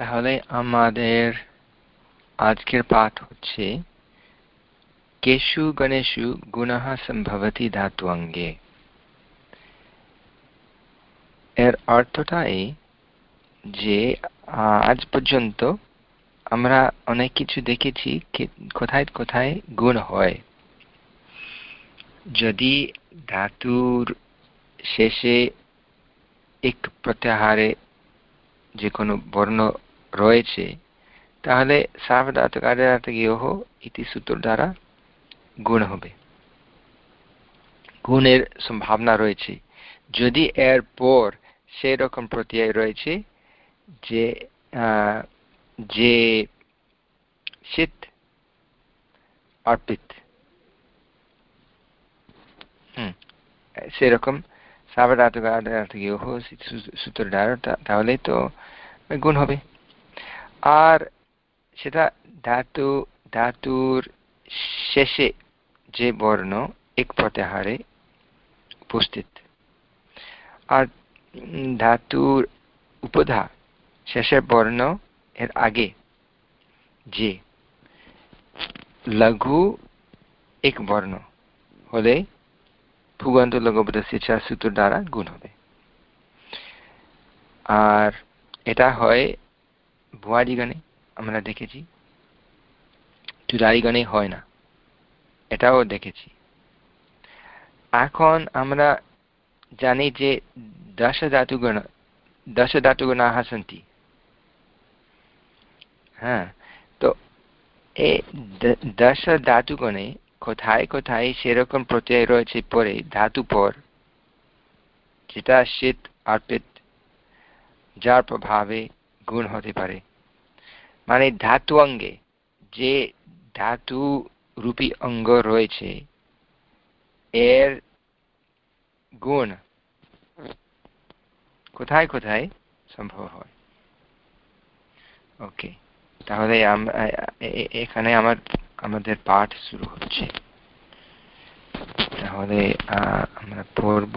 তাহলে আমাদের আজকের পাঠ হচ্ছে, কেশু গণেশু গুণः সম্ভবতি ধাতু অঙ্গে। এর অর্থটা এই যে, আজ পর্যন্ত আমরা অনেক কিছু দেখেছি কোথায় কোথায় গুণ হয়। যদি ধাতুর শেষে এক প্রত্যাহারে যে কোনো বর্ণ রয়েছে। তাহলে সাবধাতকার্যার্থগেহ ইতি সূত্র দ্বারা গুণ হবে। গুণের সম্ভাবনা রয়েছে। যদি এর পর সেই রকম প্রত্যয় রয়েছে যে যে শীত অর্পিত সেরকম সাবধাতুকার্যার্থগেহ সূত্র দ্বারা তাহলে তো গুণ হবে। আর সেটা ধাতু, ধাতুর শেষে যে বর্ণ এক প্রত্যাহারে উপস্থিত। আর ধাতুর উপধা শেষের বর্ণ, এর আগে যে লঘু এক বর্ণ হলে ফুগন্ত লঘুপদস্য সূত্র দ্বারা গুণ হবে। আর এটা হয় ভুয়াদিগণে আমরা দেখেছি। চুরারিগণে হয় না। এটাও দেখেছি। এখন আমরা জানি যে দশ ধাতুগণ দশ ধাতুগণাः সन्ति হ্যাঁ তো এই দশ ধাতুগণে কোথায় কোথায় সেরকম প্রত্যয় রয়েছে পরে ধাতু পর যেটা শীত অর্পিত, যার প্রভাবে গুণ হতে পারে। মানে ধাতু অঙ্গে, যে ধাতু রূপী অঙ্গ রয়েছে, এর গুণ কোথায় কোথায় সম্ভব হয়? ওকে তাহলে এখানে আমার, আমাদের পাঠ শুরু হচ্ছে। তাহলে আমরা পড়ব।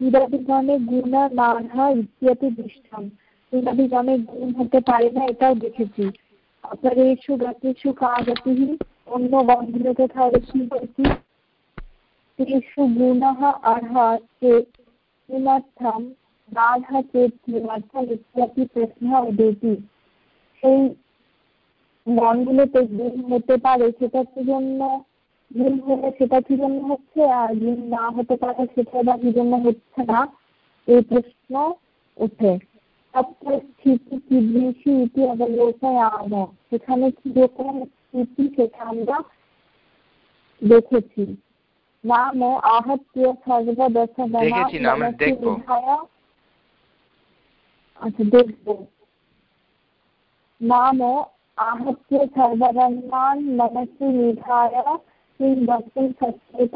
ক্রীড়াভিগমে গুণা মানহা ইত্যাদি দৃষ্টাম ক্রীড়াভিগমে গুণ হতে পারে না, এটাও দেখেছি। অপরেশু গতিষু কা গতিহি? অন্য গম্ভীরতে তাহলে কি বলছি? তেষু গুণাহ আর্হা চেত কিমার্থাম বাধা চেত কিমার্থাম ইত্যাদি প্রশ্ন উদেতি সেই গণগুলোতে গুণ হতে পারে সেটার জন্য গুণ হলে সেটা কি জন্য হচ্ছে আর গুণ না হতে পারে সেটা বা কি জন্য হচ্ছে না এই প্রশ্ন ওঠে স্থিতি কিদৃশী ইতি অবলোকয়াম সেখানে কিরকম স্থিতি সেটা আমরা দেখেছি নাম आहत्य দেখেছি না আমরা দেখবো আচ্ছা দেখবো নাম आहत्य सर्वगणान् मनसि निधाय किं वक्तुं शक्येत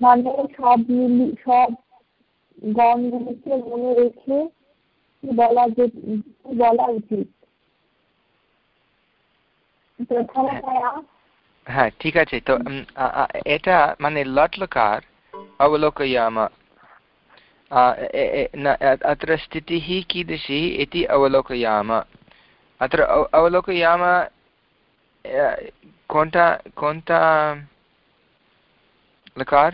মানে সব মিলি সব গণগুলিকে মনে রেখে কি বলা যে কি বলা উচিত প্রথমতয়া হ্যাঁ ঠিক আছে তো এটা মানে লটলকার अवलोकयाम अत्र स्थितिः कीदृशी इति अवलोकयाम अत्र अवलोकयाम कोणता कोणता लकार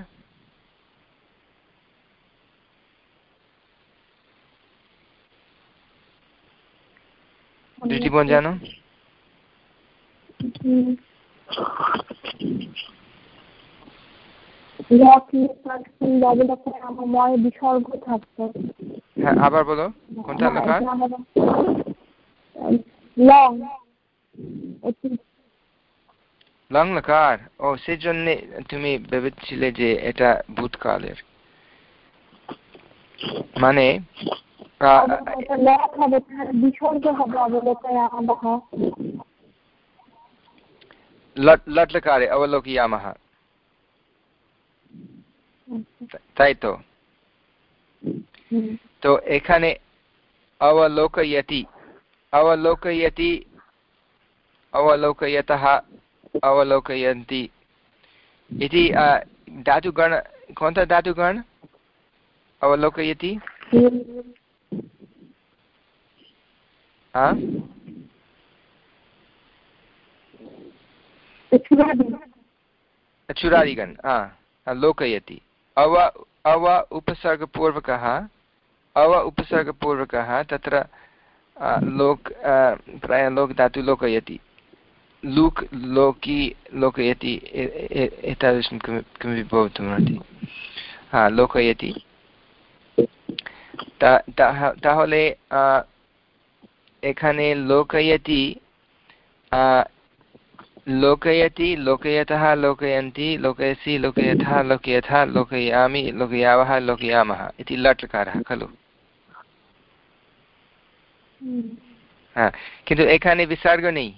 দৃষ্টিপন জানো বিসর্গ থাকতো হ্যাঁ আবার বলো কোনটা লেখা লং লং লকার ও সেই জন্যে তুমি ভেবেছিলে যে এটা ভূতকালের মানে লটলকারে অবলোকিয়ামহ তাই তো তো এখানে অবলোকয়তি অবলোকয়তি অবলোকয়তঃ अवलोकयन्ति। इति धातुगण कौन था धातुगण अवलोकयति? चुरादिगण लोकयति। अव अव उपसर्गपूर्वकः अव उपसर्गपूर्वकः तत्र लोक् प्रायः लोक् धातु लोकयति। लूक् लोकी लोकयति एतादृशं किमपि भवितुमर्हति हा लोकयति তাহলে এখানে লোকয়তি লোকয়তি লোকয়তः लोकयन्ति लोकयसि लोकयथः लोकयथा लोकयामि लोकयावः लोकयामः इति लट्लकारः खलु হ্যাঁ কিন্তু এখানে বিসর্গ নেই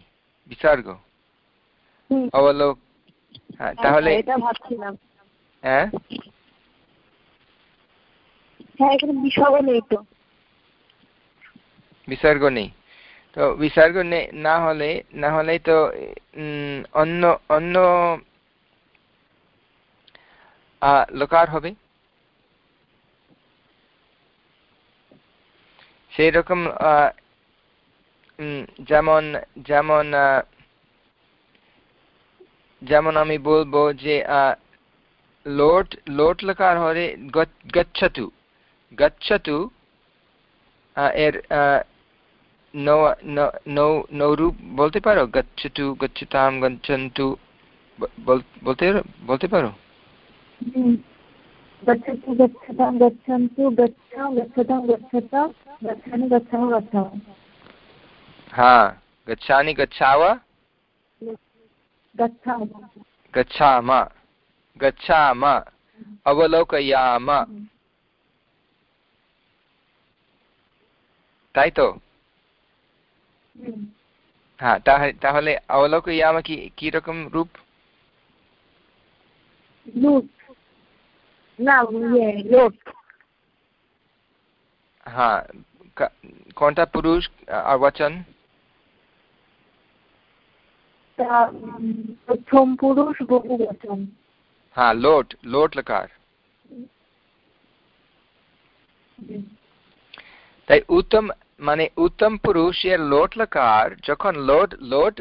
বিসর্গ অবলোক হ্যাঁ তাহলে হ্যাঁ? হ্যাঁ বিসর্গ নেই তো। বিসর্গ নেই। তো বিসর্গ না হলে না হলে তো অন্য অন্য লোকার হবে। সেই রকম যেমন যেমন যেমন আমি বলব যে লোট লোট লকার হরে গচ্ছতু। গচ্ছতু এর নৌরূপ বলতে পারো? গচ্ছতু, গচ্ছতাম, গচ্ছন্তু বলতে বলতে পারো? গচ্ছতু, গচ্ছতাম, গচ্ছন্তু গচ্ছ গচ্ছতাম গচ্ছতাম গচ্ছামি গচ্ছাম গচ্ছাম हा गच्छानि गच्छाव गच्छाम गच्छाम অবলোকয়াম তাই তো হ্যাঁ তাহলে অবলোকয়াম কি কি রকম রূপ না লোট हाँ कौन था पुरुष और वचन প্রথম পুরুষ বহু বচন হ্যাঁ লোট লোট লকার তাই উত্তম মানে উত্তম পুরুষের লোট লকার যখন লোট লোট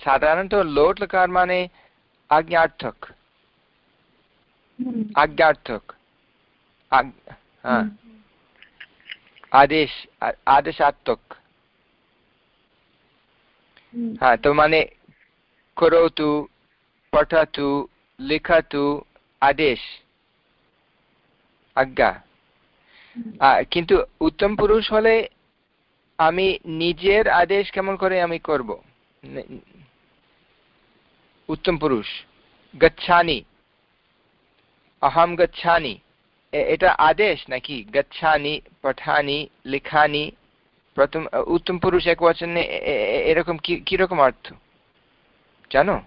সাধারণত লোট লকার মানে আজ্ঞার্থক आज्ञार्थक हाँ आदेश आदेशात्मक हाँ तो माने करोतु पठतु लिखतु আদেশ আজ্ঞা কিন্তু উত্তম পুরুষ হলে আমি নিজের আদেশ কেমন করে আমি করব উত্তম পুরুষ গচ্ছানি अहम गच्छानि এটা আদেশ নাকি গচ্ছানি পঠানি লিখানি প্রথম উত্তম পুরুষ এক বচনে এরকম কি রকম অর্থ? জানো?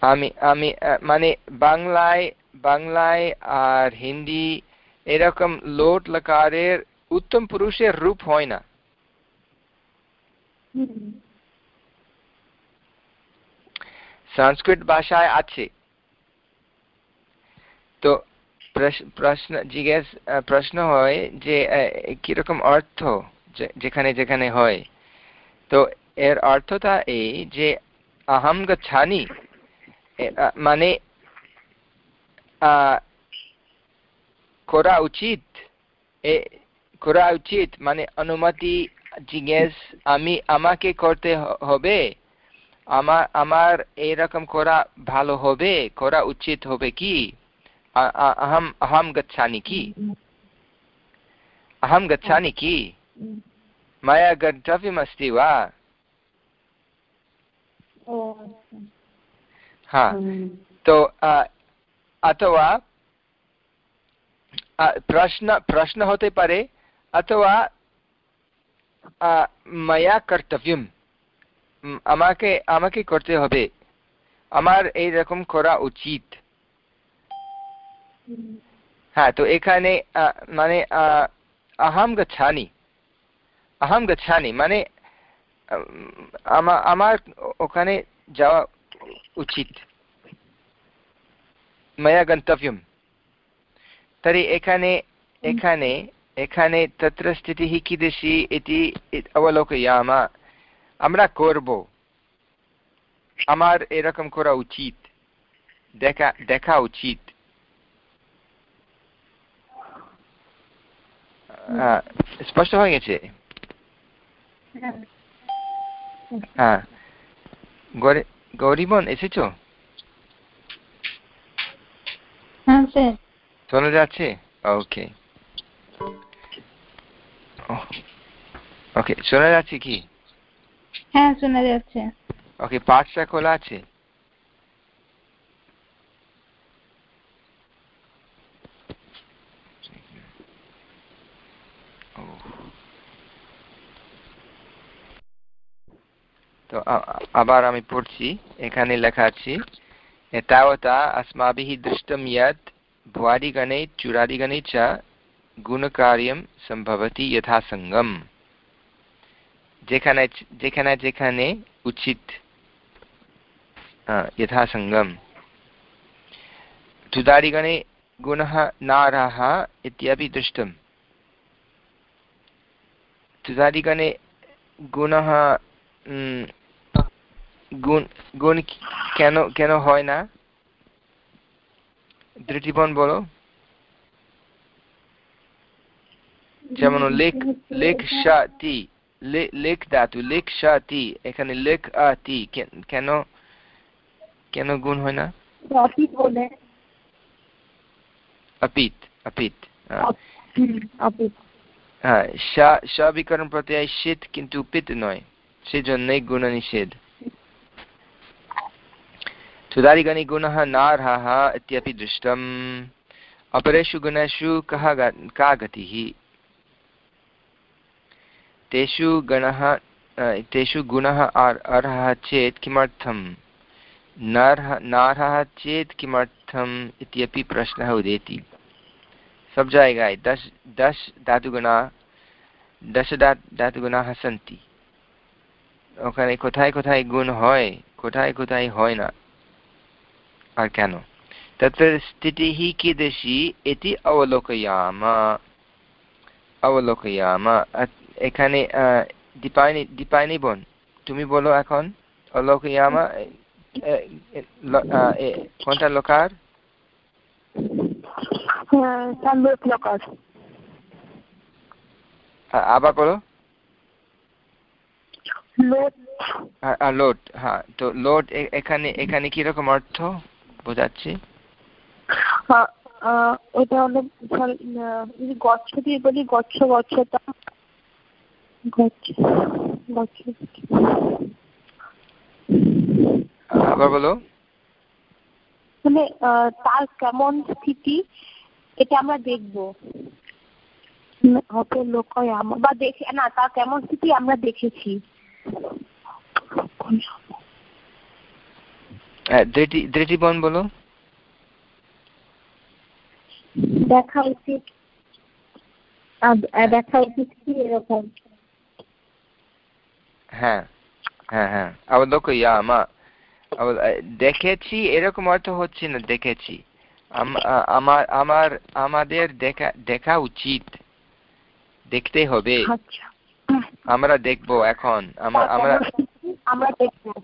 আমি আমি মানে বাংলায় বাংলায় আর হিন্দি এরকম লোট লকারের উত্তম পুরুষের রূপ হয় না। সংস্কৃত ভাষায় আছে। তো প্রশ্ন, জিজ্ঞেস প্রশ্ন হয় যে কীরকম অর্থ যেখানে যেখানে হয়? তো এর অর্থটা এই যে, আহম গচ্ছানি মানে করা উচিত, এ, করা উচিত মানে অনুমতি, জিজ্ঞেস, আমি, আমাকে করতে হবে আমার আমার এরকম করা ভালো হবে, করা উচিত হবে কি? अहम अहम गच्छामि कि अहं गच्छामि कि मया गन्तव्यमस्ति वा हा तो অথবা প্রশ্ন প্রশ্ন হতে পারে অথবা মায়া কর্তব্যম আমাকে আমাকে করতে হবে আমার এই রকম করা উচিত হ্যাঁ তো এখানে মানে আহাম গচ্ছানি আহাম গচ্ছানি মানে আমার ওখানে যাওয়া উচিত मया गन्तव्यं तर्हि एखाने एखाने এখানে তত্র স্থিতিः कीदृशी इति অবলোকয়াম আমরা করব আমার এরকম করা উচিত দেখা দেখা উচিত স্পষ্ট হয়ে গেছে? হ্যাঁ। গৌরীবন এসেছ? হ্যাঁ শোনা যাচ্ছে? ওকে। ওকে শোনা যাচ্ছে কি? হ্যাঁ শোনা যাচ্ছে। ওকে পাঁচটা খোলা আছে? তো আবার আমি পড়ছি এখানে লেখা আছে एतावता अस्माभिः दृष्टं यत् भुवादिगणे चुरादिगणे च गुणकार्यं सम्भवति यथासङ्गम् যেখানে যেখানে যেখানে উচিত यथासङ्गम् तुदादिगणे गुणः नारः इत्यपि दृष्टम् तुदादिगणे गुणः গুণ গুণ কেন কেন হয় না? বলো। যেমন লেখ লেখ লেখ ধাতু লেখ এখানে লেখ আতি কেন কেন গুণ হয় না? অপিত অপিত হ্যাঁ স্বাবিকরণ প্রত্যয় শীত কিন্তু পিত নয় সেজন্যই গুণ নিষেধ सुधारिगणे गुणः नार्हः इत्यपि दृष्टम् अपरेषु गुणेषु कः का गतिः तेषु गणः तेषु गुणः अर्हः चेत् किमर्थं नर्ह नार्हः चेत् किमर्थम् इत्यपि प्रश्नः उदेति सब जाएगा दश दश धातुगुणा दश धातुगुणाः सन्ति ওখানে কোথায় কোথায় গুণ হয় কোথায় কোথায় হয় না আর কেন তত্র স্থিতিः कीदृशी इति अवलोकयाम অবলোকয়াম এখানে দীপায়নি দীপায়নি বোন তুমি বলো এখন অলোকয়ামা কোনটা লোকার আবার বলো লোট হ্যাঁ তো লোট এখানে এখানে কিরকম অর্থ বোঝাচ্ছি? ওটা হলো গচ্ছ দিয়ে বলি গচ্ছ গচ্ছতা আবার বলো। মানে তার কেমন স্থিতি এটা আমরা দেখব। লোকয় বা দেখে না তার কেমন স্থিতি আমরা দেখেছি। দৃষ্টিবন বলো। দেখা উচিত। দেখা উচিত কি এরকম? হ্যাঁ হ্যাঁ হ্যাঁ। অবলোকয়ামা দেখেছি এরকম অর্থ হচ্ছে না দেখেছি। আমার আমার আমাদের দেখা দেখা উচিত। দেখতে হবে। আমরা দেখব এখন। আমরা আমরা দেখব।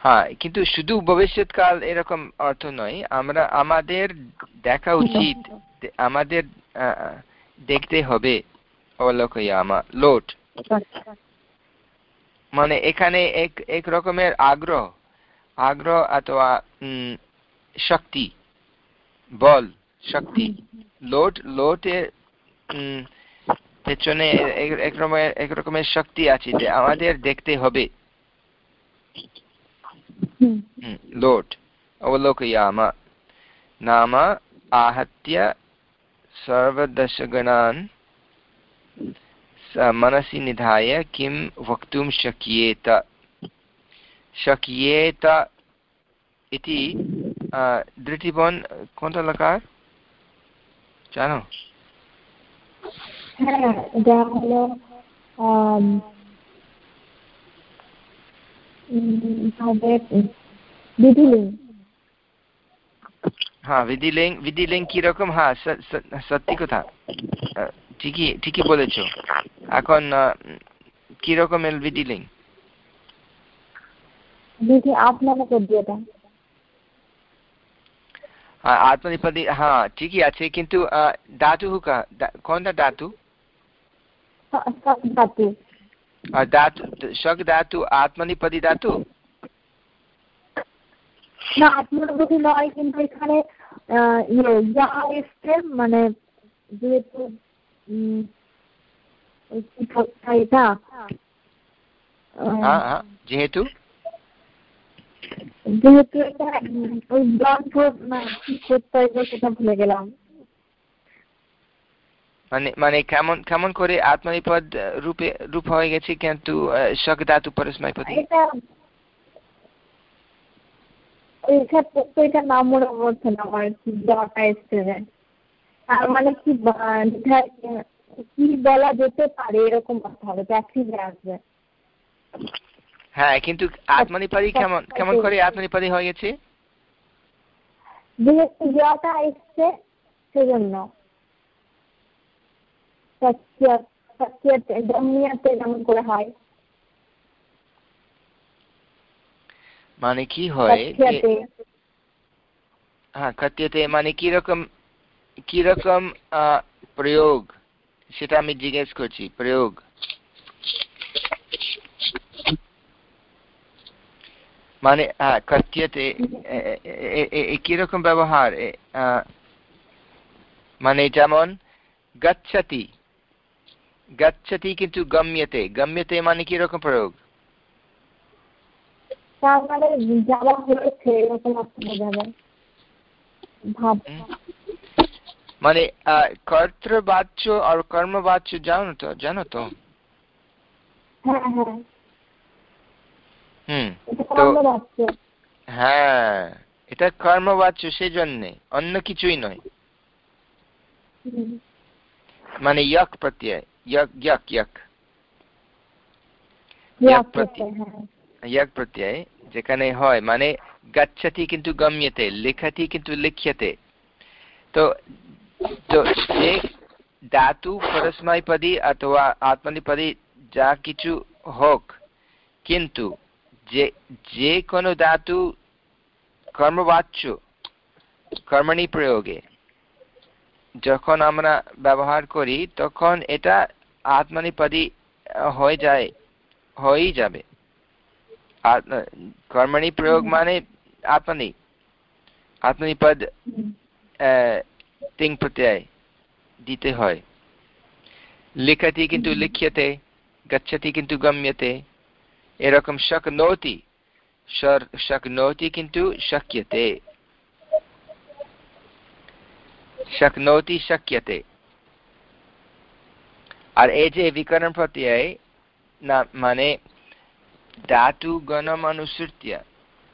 হ্যাঁ কিন্তু শুধু ভবিষ্যৎকাল এরকম অর্থ নয় আমরা আমাদের দেখা উচিত আমাদের দেখতে হবে লোট। মানে এখানে এক এক রকমের আগ্রহ আগ্রহ অথবা শক্তি বল শক্তি। লোট লোটের পেছনে এক রকমের এক রকমের শক্তি আছে যে আমাদের দেখতে হবে লোট अवलोकयाम नाम आहत्य सर्वदशगणान् मनसि निधाय किं वक्तुं शक्येत शक्येत इति दृष्टिबोन् कोन्तलकार জানো হ্যাঁ যা হলো হবে হ্যাঁ কীরকম হ্যাঁ সত্যি কথা। ঠিকই ঠিকই বলেছ। এখন কীরকম এল বিধিলিঙ্গ বিধি আত্মনেপদ্যতা হ্যাঁ, হ্যাঁ ঠিকই আছে কিন্তু ধাতু কোনটা দাতু ধাতু ধাতু শক ধাতু আত্মনিপদি ধাতু না আত্মনিপদি নয় কিন্তু এখানে ইয়ে যা এসছে মানে যেহেতু এটা যেহেতু যেহেতু এটা ওই কি করতে সেটা ভুলে গেলাম মানে মানে কেমন কেমন করে আত্মনিপদ রূপে রূপ হয়ে গেছে কিন্তু শক ধাতু পরস্ময় পদ এটা এটা নাম মনে পড়ছে না আমার যাওয়াটা এসছে তার মানে কি কি বলা যেতে পারে এরকম কথা হবে আসবে। হ্যাঁ কিন্তু কেমন কেমন করে হয়ে গেছে? যেহেতু জ্ঞাটা এসছে সেজন্য। যেমন করে হয়। মানে কি হয় হ্যাঁ কাত্যতে মানে কীরকম কীরকম প্রয়োগ? সেটা আমি জিজ্ঞেস করছি প্রয়োগ। মানে কথ্যতে কীরকম ব্যবহার? মানে যেমন গচ্ছতি। গচ্ছতি কিন্তু গম্যতে। গম্যতে মানে কীরকম প্রয়োগ? মানে কর্তৃবাচ্য আর কর্মবাচ্য জানো তো জানো তো? হ্যাঁ হ্যাঁ। হুম তো হ্যাঁ এটা কর্মবাচ্য সেই জন্যে অন্য কিছুই নয়। মানে ইয়ক প্রত্যয়। ইয়ক ইয়ক ইয়ক ইয়ক প্রত্যয়? যেখানে হয় মানে গচ্ছতি কিন্তু গম্যতে লেখাতি কিন্তু লিখ্যতে। তো তো যে ধাতু পরস্ময়পদী অথবা আত্মনিপদী যা কিছু হোক কিন্তু যে যে কোনো ধাতু কর্মবাচ্য কর্মণি প্রয়োগে যখন আমরা ব্যবহার করি তখন এটা আত্মনিপদী হয়ে যায় হয়েই যাবে। কর্মণি প্রয়োগ মানে আত্মনি। আত্মনিপদ তিং প্রত্যয় দিতে হয়। লিখতি কিন্তু লিখ্যতে গচ্ছতি কিন্তু গম্যতে এরকম শকনোতি শকনোতি কিন্তু শক্যতে। শকনোতি শক্যতে। আর এই যে বিকরণ প্রত্যয় না মানে ধাতু গণম অনুসৃত্য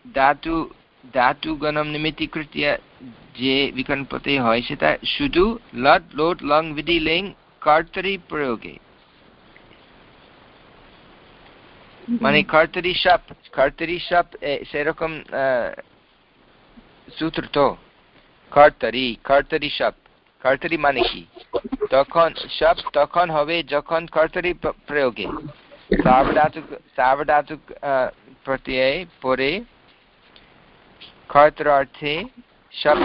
ধাতু ধাতু গণম নিমিত্তীকৃত্য যে বিকরণ প্রত্যয় হয় সেটা শুধু লট লোট লং বিধি লিং কর্তরি প্রয়োগে। মানে কর্তরি সাপ কর্তরি সাপ সেরকম সূত্র তো। কর্তরি কর্তরি সাপ কর্তরি মানে কি? তখন সব তখন হবে যখন কর্তরি প্রয়োগে। সাবধাতুক সাবধাতুক প্রত্যয় পরে কর্তরার্থে সব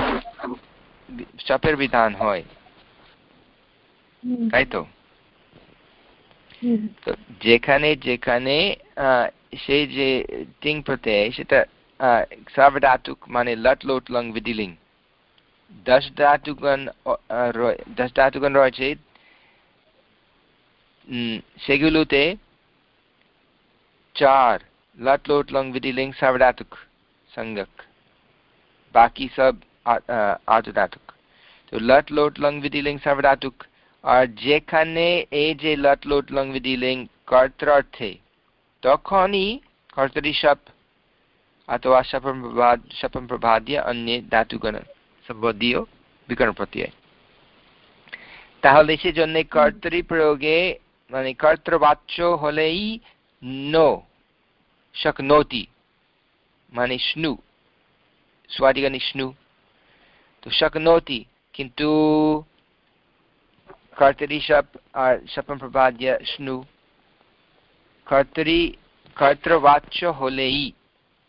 সপের বিধান হয়। তাই তো যেখানে যেখানে সেই যে টিং প্রত্যয় সেটা সাবধাতুক মানে লট লোট লং বিধিলিং। দশ ধাতুগণ দশ ধাতুগণ রয়েছে সেগুলোতে চার লট লোট লং বিধিলিং সাবধাতুক সঙ্গক বাকি সব আর্ধধাতুক তো লট লোট লং বিধিলিং সার্বধাতুক আর যেখানে এই যে লট লোট লং বিধিলিং কর্তার্থে তখনই কর্তরি সপ अथवा शपं प्रभाद शपं प्रभाद्य अन्ये धातुगण সম্বন্ধীয় বিকরণ প্রত্যয় তাহলে সেজন্য কর্তরি প্রয়োগে মানে কর্তৃবাচ্য হলেই নো, শকনোতি মানে স্নু স্বাদিগানি স্নু। তো শকনোতি কিন্তু কর্তরি সপ আর সপম প্রবাদ্য স্নু। কর্তরি কর্তৃবাচ্য হলেই,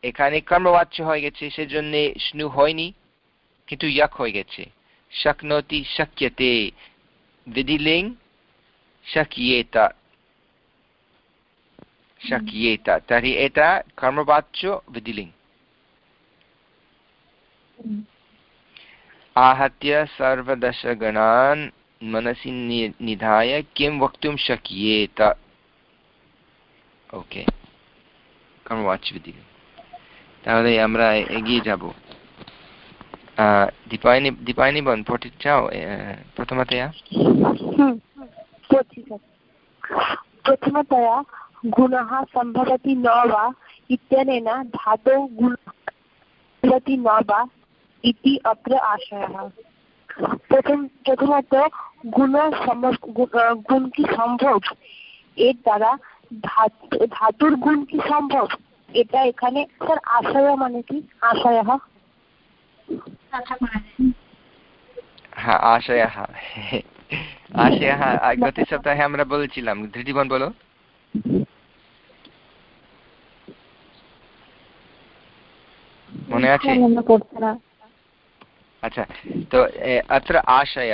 এখানে কর্মবাচ্য হয়ে গেছে, সেজন্য স্নু হয়নি। কিন্তু ইয়াক হয়ে গেছে শক্নতি শক্যতে विधिलिङ् शक्येत शक्येत तर्हि एता कर्मवाच्यो विधिलिङ् आहत्य सर्वदशगणान् मनसि निधाय किं वक्तुं शक्येत ওকে কর্মবাচ্য বিধিলিঙ্গ তাহলে আমরা এগিয়ে যাব দীপায়নি দীপায়নি বন পঠিত চাও प्रथमतया प्रथमतया गुणः सम्भवति न वा इत्यनेन धातौ गुणति न वा इति अत्र आशयः প্রথম প্রথমত গুণ গুণ কি সম্ভব এর দ্বারা ধাতুর গুণ কি সম্ভব এটা এখানে স্যার আশয় মানে কি আশয় গত সপ্তাহে আমরা বলেছিলাম বলো। মনে আছে? আচ্ছা তো অত্র আশয়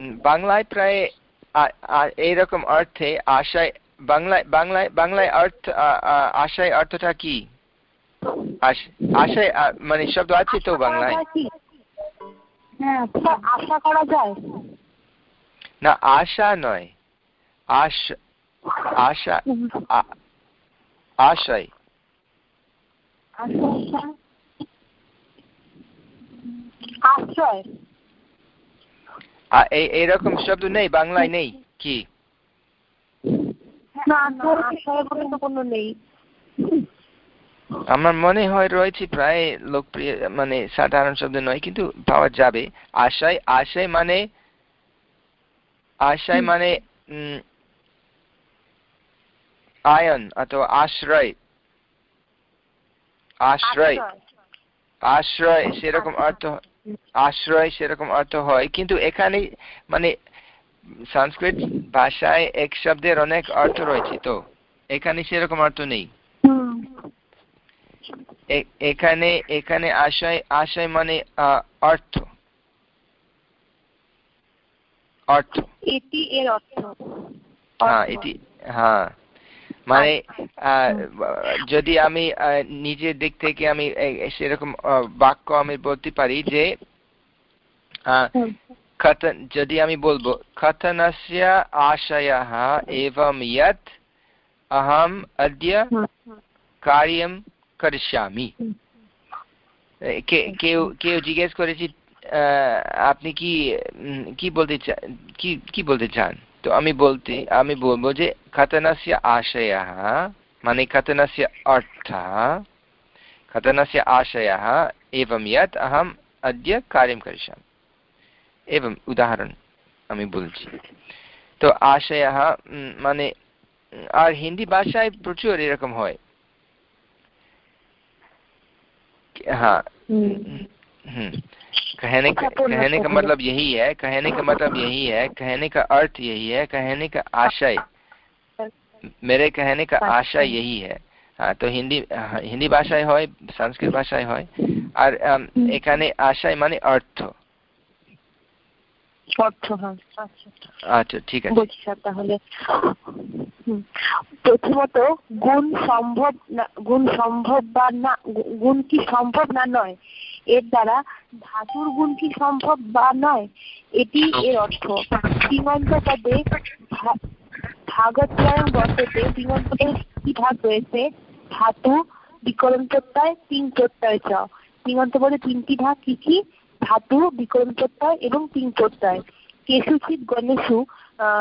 বাংলায় প্রায় এইরকম অর্থে আশয়, বাংলায় বাংলায় বাংলায় অর্থ আশয় অর্থটা কি? আশায় মানে শব্দ আছে তো বাংলায়? হ্যাঁ, আশা করা যায়? না আশা নয়। আশ আশা আশয় এইরকম শব্দ নেই বাংলায় নেই কি? না আশয় কোনো নেই। আমার মনে হয় রয়েছে প্রায় লোকপ্রিয় মানে সাধারণ শব্দ নয় কিন্তু পাওয়া যাবে। আশায় আশায় মানে আশায় মানে আয়ন অথবা আশ্রয়। আশ্রয়। আশ্রয় সেরকম অর্থ আশ্রয় সেরকম অর্থ হয় কিন্তু এখানে মানে সংস্কৃত ভাষায় এক শব্দের অনেক অর্থ রয়েছে তো এখানে সেরকম অর্থ নেই। এখানে এখানে আশয় আশয় মানে অর্থ অর্থ এটি এর অর্থ হ্যাঁ এটি হ্যাঁ মানে যদি আমি নিজের দিক থেকে আমি সেরকম বাক্য আমি বলতে পারি যে যদি আমি বলবো কথনস্য আশয় এবং ইয়ত अहम अद्य कार्यं করিষ্যামি কেউ কেউ জিজ্ঞেস করেছি আপনি কি কি বলতে কি কি বলতে চান তো আমি বলতে আমি বলবো যে কথনস্য আশয় মানে কথনস্য অর্থ कथनस्य आशयः एवं यत् अहम् अद्य कार्यं करिष्यामि एवम् उदाहरणम् আমি বলছি তো আশয়ः মানে আর হিন্দি ভাষায় প্রচুর এরকম হয় हाँ कहने का कहने का मतलब यही है कहने का मतलब यही है कहने का अर्थ यही है कहने का आशय मेरे कहने का आशय यही है हाँ तो हिंदी হিন্দি ভাষায় হয় সংস্কৃত ভাষায় হয় আর এখানে আশায় মানে অর্থ অর্থ আচ্ছা ঠিক আছে। বলছি স্যার তাহলে প্রথমত গুণ সম্ভব না গুণ সম্ভব বা না গুণ কি সম্ভব না নয়? এর দ্বারা ধাতুর গুণ কি সম্ভব বা নয়? এটি এর অর্থ। তিঙন্ত পদে বর্ততে কি ভাগ রয়েছে? ধাতু বিকরণ প্রত্যয় তিন প্রত্যয় চ। তিঙন্ত পদে তিনটি ভাগ কি কি? ধাতু বিকরণ প্রত্যয় এবং তিন প্রত্যয়। কেশুচিত গণেশু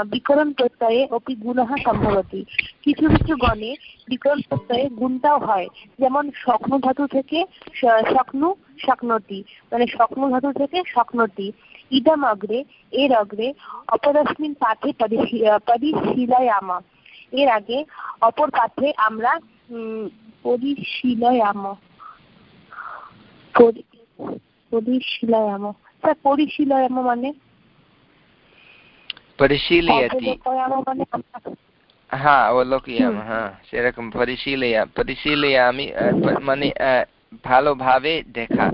বিকরণ প্রত্যয়ে অপি গুণহ সম্ভবতি। কিছু কিছু গণে বিকরণ প্রত্যয়ে গুণটাও হয়। যেমন স্বপ্ন ধাতু থেকে স্বপ্ন, স্বপ্নতি। মানে স্বপ্ন ধাতু থেকে স্বপ্নতি। ইদম অগ্রে, এর অগ্রে অপরস্মিন পাঠে পরিশীলয়ামা এর আগে অপর পাঠে আমরা, উম পরিশীলয়াম মানে? পরিশীলয়তি। হ্যাঁ অবলোকয়াম হ্যাঁ সেরকম পরিশীলয়া পরিশীলয়ামি মানে ভালোভাবে দেখা।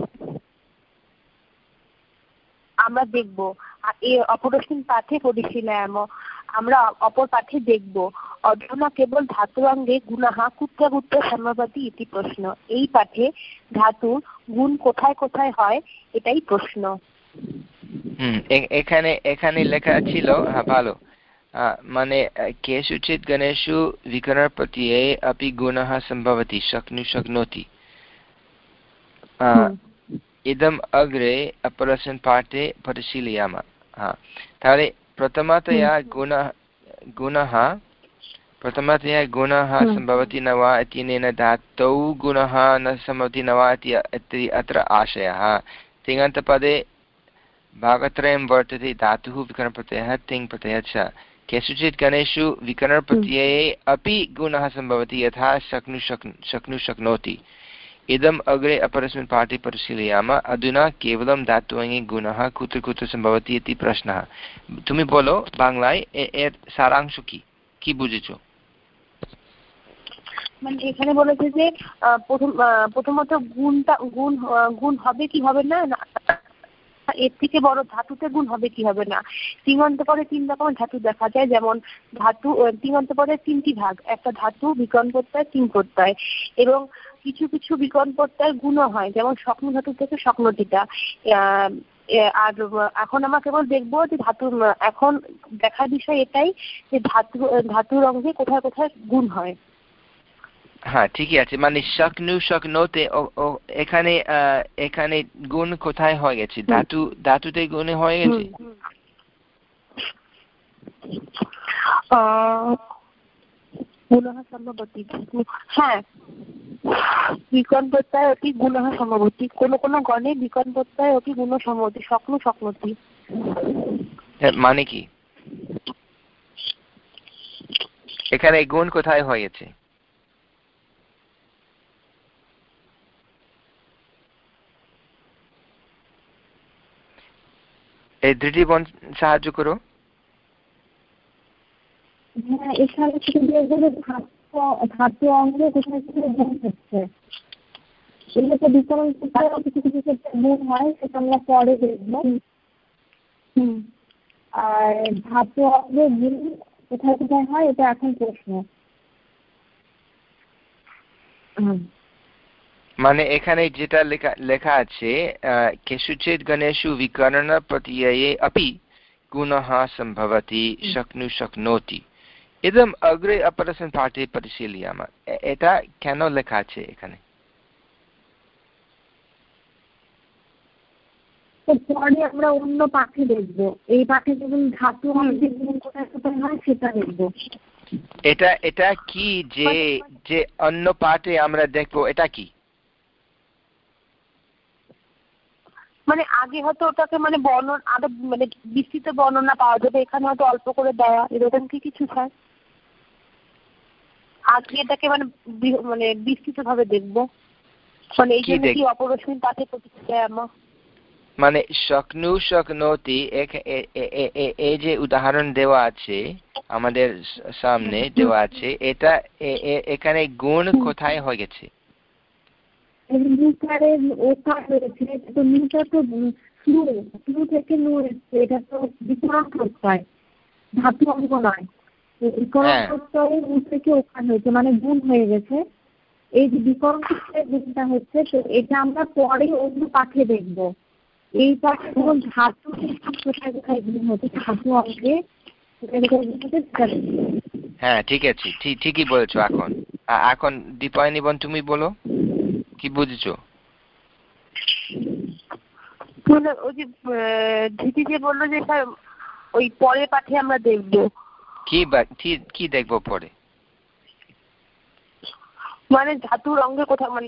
আমরা দেখব। এই অপরস্মিন পাঠে পরিশীলয়াম। আমরা অপর পাঠে দেখব। অধর্মা কেবল ধাতু অঙ্গে গুণাহা কুত্তা কুত্র সম্ভবতী ইতি প্রশ্ন। এই পাঠে ধাতু গুণ কোথায় কোথায় হয় এটাই প্রশ্ন। এখানে এখানে লেখা ছিল হ্যাঁ ভালো। মানে কেষুচিৎ গণেশু বিকরণ প্রতি আপি গুণাহ সম্ভবতি শক্নু শক্নতি। ইদম অগ্রে अग्रे পাঠে পরিশীলিয়ামা। হ্যাঁ তাহলে प्रथमतया गुणः गुणः प्रथमतया गुणः सम्भवति न वा इत्यनेन धातौ गुणः न सम्भवति न वा इति अत्र आशयः। तिङन्तपदे भागत्रयं वर्तते धातुः विकरणप्रत्ययः तिङ् प्रत्ययः च। केषुचित् गणेषु विकरणप्रत्यये अपि गुणः सम्भवति यथा शक्नु शक् शक्नु शक्नोति। इदम् अग्रे अपरस्मिन् पाठे परिशीलयामः अधुना केवलं धात्वङ्गे गुणः कुत्र कुत्र सम्भवति इति प्रश्नः তুমি বলো বাংলায় এর সারাংশ কি কি বুঝেছো মানে এখানে বলেছে যে প্রথম প্রথমত গুণটা গুণ গুণ হবে কি হবে না এর থেকে বড় ধাতুতে গুণ হবে কি হবে না? তিঙন্ত পরে তিন রকমের ধাতু দেখা যায়, যেমন ধাতু তিঙন্ত পরে তিনটি ভাগ, একটা ধাতু বিকরণ প্রত্যয়, তিন প্রত্যয়, এবং কিছু কিছু বিকরণ প্রত্যয় গুণও হয়, যেমন স্বপ্ন ধাতু থেকে স্বপ্নটিটা আর, এখন আমরা কেবল দেখব যে ধাতু, এখন দেখার বিষয় এটাই যে ধাতু ধাতুর অঙ্গে কোথায় কোথায় গুণ হয়। হ্যাঁ ঠিকই আছে। মানে শক্নু শক্নতে এখানে এখানে গুণ কোথায় হয়ে গেছে? ধাতু ধাতুতে গুণে হয়ে গেছে? হ্যাঁ। বিকন প্রত্যয় অতি গুণ সমবর্তী কোন কোন গণে বিকন প্রত্যয় অতি গুণ সমবর্তী স্বপ্ন স্বপ্নতি মানে কি? এখানে গুণ কোথায় হয়েছে এই দুটি বোন সাহায্য করো হ্যাঁ এখানে শুধু দেখব যে ধাতু অঙ্গে কোথায় কোথায় গুণ হচ্ছে এগুলো তো বিকরণ করতে কিছু কিছু ক্ষেত্রে গুণ হয় সেটা আমরা পরে দেখব। আর ধাতু অঙ্গে গুণ কোথায় কোথায় হয় এটা এখন প্রশ্ন। মানে এখানে যেটা লেখা আছে কেশুচিত গণেশু বিকরণ প্রত্যয়ে अपि গুণ সম্ভবতি শক্নু শক্নোতি। ইদম অগ্রে অপারেশন পার্টি পরিশীলি আমার এটা কেন লেখা আছে এখানে? পরে আমরা অন্য পাখি এই পাখি যখন ধাতু হয় সেটা এটা এটা কি যে যে অন্য পাঠে আমরা দেখব এটা কি? মানে আগে হয়তো ওটাকে মানে বর্ণনা আরও মানে বিস্তৃত বর্ণনা পাওয়া যাবে। এখানে হয়তো অল্প করে দেওয়া এরকম কি কিছু আজকে এটাকে মানে মানে বিস্তৃত ভাবে দেখব। মানে এই জন্য কি তাতে প্রতিক্রিয়া মানে শক্নু শক্নতি এই যে উদাহরণ দেওয়া আছে আমাদের সামনে দেওয়া আছে এটা এখানে গুণ কোথায় হয়ে গেছে? ওকার হয়েছে তো মিটার তো স্লু স্লু থেকে নু এসছে এটা তো বিকরণ প্রত্যয় ধাতু অঙ্গ নয়। বিকরণ প্রত্যয়ে নু থেকে ওকার হয়েছে মানে গুণ হয়ে গেছে। এই যে বিকরণ প্রত্যয়ের গুণটা হচ্ছে তো এটা আমরা পরে অন্য পাঠে দেখব। এই পাঠে ধরুন ধাতু কোথায় কোথায় গুণ হচ্ছে ধাতু অঙ্গে হ্যাঁ ঠিক আছে ঠিকই বলেছ এখন। এখন দীপায়নি বোন তুমি বলো। কি বুঝছ ওই যে ধৃতি যে বলল যে স্যার ওই পরের পাঠে আমরা দেখব কি কি দেখব পরে মানে ধাতু রঙের কোথায় মানে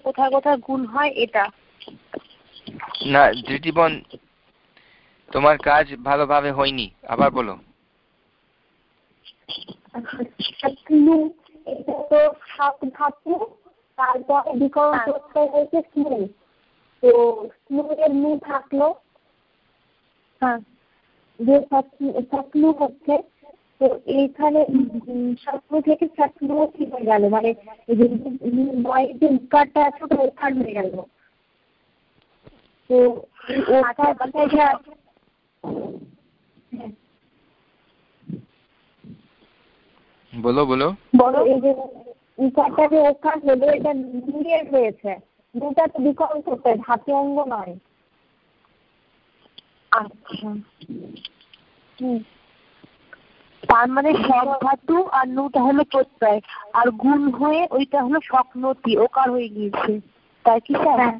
কোথায় কোথায় গুণ হয় এটা না ধৃতিবন তোমার কাজ ভালোভাবে হয়নি আবার বলো ধাতু তারপরে বিকরণ হ্যাঁ। প্রত্যয় হয়েছে স্মু তো স্মু এর মু থাকল। হ্যাঁ। যে সৎলু হচ্ছে তো এইখানে স্বপ্ন থেকে সৎলু কি হয়ে গেল। মানে যে উকারটা আছে ওটা ওখান হয়ে গেল। তো আচ্ছা, বলো বলো। বলো। এই যে উকারটা যে ওখান হলো এটা নিয়ে হয়েছে দুটা তো করতে ধাতু অঙ্গ নয়। আচ্ছা। তার মানে সব ধাতু আর নুটা হলো প্রত্যয়, আর গুণ হয়ে ওইটা হলো স্বপ্নতি, ওকার হয়ে গিয়েছে। তাই কি স্যার? হ্যাঁ।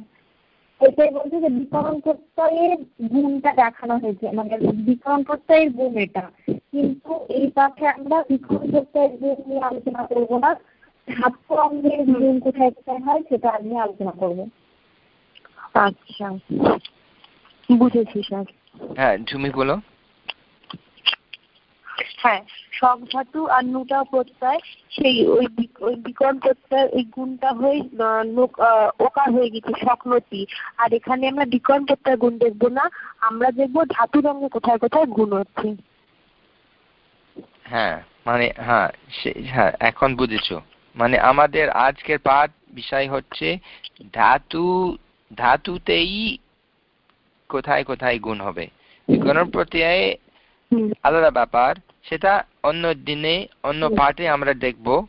এটাই বলছে যে বিকরণ প্রত্যয়ের গুণটা দেখানো হয়েছে মানে বিকরণ প্রত্যয়ের গুণ এটা। কিন্তু এই পাঠে আমরা বিকরণ প্রত্যয়ের গুণ নিয়ে আলোচনা করব না। ধাতু অঙ্গের গুণ কোথায় কোথায় হয় সেটা নিয়ে আলোচনা করব। আচ্ছা। বুঝেছি স্যার। হ্যাঁ তুমি বলো। হ্যাঁ সব ধাতু আর নুটা প্রত্যয় সেই ওই ওই বিকরণ প্রত্যয় ওই গুণটা হয়ে ওকার হয়ে গেছে সকলতি আর এখানে আমরা বিকরণ প্রত্যয় গুণ দেখব না আমরা দেখব ধাতু রঙে কোথায় কোথায় গুণ হচ্ছে। হ্যাঁ মানে হ্যাঁ হ্যাঁ এখন বুঝেছ। মানে আমাদের আজকের পাঠ বিষয় হচ্ছে ধাতু ধাতুতেই কোথায় কোথায় গুণ হবে। বিকরণ প্রত্যয়ে আলাদা ব্যাপার। সেটা অন্য দিনে অন্য পাঠে আমরা দেখব।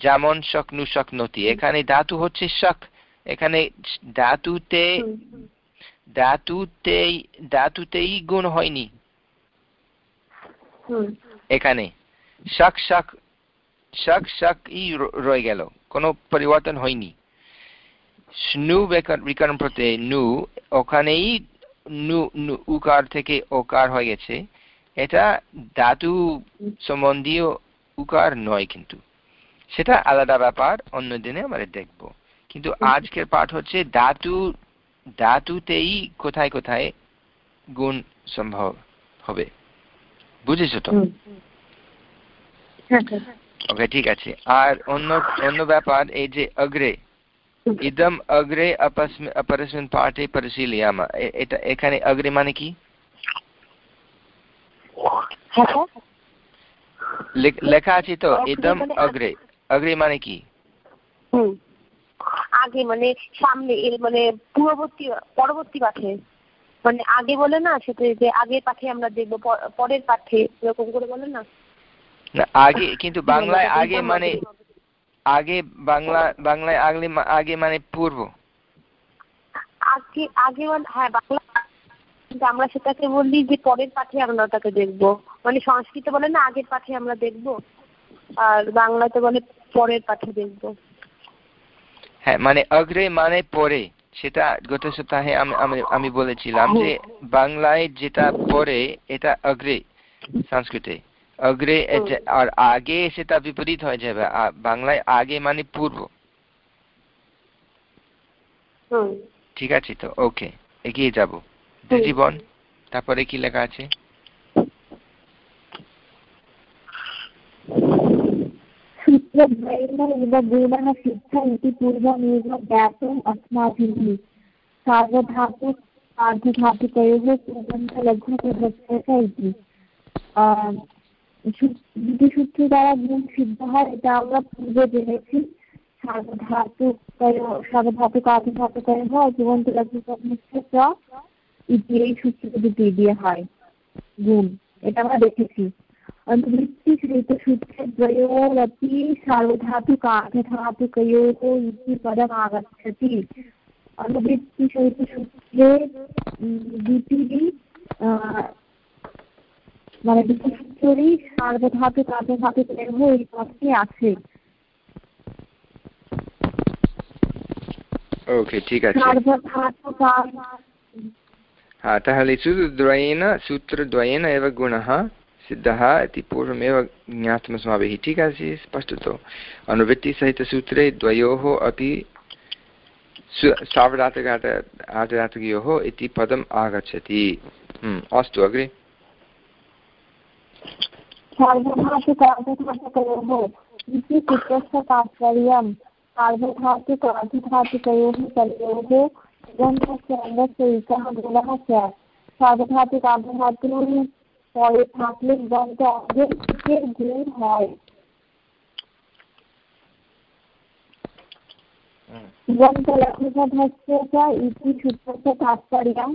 যেমন শকনু শকনতি এখানে ধাতু হচ্ছে শক। এখানে ধাতুতে ধাতুতে ধাতুতেই গুণ হয়নি। এখানে। শক শক শক শক ই রয়ে গেল। কোনো পরিবর্তন হয়নি। স্নু বিকরণ প্রত্যয় নু ওখানেই নু উকার থেকে ওকার হয়ে গেছে। এটা ধাতু সম্বন্ধীয় উকার নয় কিন্তু। সেটা আলাদা ব্যাপার অন্য দিনে আমরা দেখব। কিন্তু আজকের পাঠ হচ্ছে ধাতু ধাতুতেই কোথায় কোথায় গুণ সম্ভব হবে। বুঝেছ তো? ওকে ঠিক আছে। আর অন্য অন্য ব্যাপার এই যে অগ্রে ইদম অগ্রে অপরস্মিন পাঠে পরিশীলিয়াম এটা এখানে অগ্রে মানে কি? লেখা আছে তো ইদম অগ্রে। অগ্রে মানে কি? আগে মানে সামনে মানে পূর্ববর্তী পরবর্তী পাঠে। মানে আগে বলে না সেটা যে আগের পাঠে আমরা দেখব পরের পাঠে এরকম করে বলে না? আগে কিন্তু বাংলায় আগে মানে আগে বাংলা বাংলায় আগলে আগে মানে পূর্ব। আগে আগে মানে হ্যাঁ বাংলা কিন্তু আমরা সেটাকে বললি যে পরের পাঠে আমরা ওটাকে দেখব। মানে সংস্কৃত বলে না আগের পাঠে আমরা দেখব। আর বাংলাতে বলে পরের পাঠে দেখব। হ্যাঁ মানে অগ্রে মানে পরে সেটা গত সপ্তাহে আমি আমি বলেছিলাম যে বাংলায় যেটা পরে এটা অগ্রে সংস্কৃতে। অগ্রে আর আগে সেটা বিপরীত হয়ে যাবে বাংলায় আগে মানে পূর্ব ঠিক আছে তো ওকে এগিয়ে যাব জীবন তারপরে কি লেখা আছে सूत्रद्वयेन सिद्ध इति पूर्वमेव ज्ञातुम् अस्माभिः सार्वधातु सार्धधातुकयोः पूर्वन्तलघुप्रत्ययः इति দুটি সূত্র দ্বারা গুণ সিদ্ধ হয় এটা আমরা পূর্বে জেনেছি সার্বধাতু সার্বধাতু কার্যধাতুকয় হয় জীবন্ত এই সূত্র দুটি দিয়ে হয় গুণ এটা আমরা দেখেছি अनुवृत्तिश्रितसूत्रद्वयोरपि सार्वधातुकार्धधातुकयोः इति पदम् आगच्छति अनुवृत्तिश्रितसूत्रे द्वितीयि मनदिकस्तुरि सार्वधातु सार्वधातु तयोः एकमस्ति आसीत् এই ठीक আছে। ওকে ঠিক আছে। अतः लिसुद्वयेन सूत्रद्वयेन एव गुणः सिद्धः इति पूर्वमेव ज्ञातुम् अस्माभिः ठीक अस्ति स्पष्टतो अनुवृत्तिसहितसूत्रे द्वयोः अपि सावधातुघात आतदातुकयोः इति पदम् आगच्छति अस्तु अग्रे सार्वधातुकाधिधातुकयोः इति सूत्रस्य तात्पर्यं सार्वधातुकाधिधातुकयोः तयोः ग्रन्थस्य अङ्गस्य एकः गुणः स्यात् सार्वधातुकाधिधातुः पॉलिथात्मिक ग्रंथ अभिन्न के गुण है ग्रन्थलघुसभस्य च इति सूत्रस्य तात्पर्यं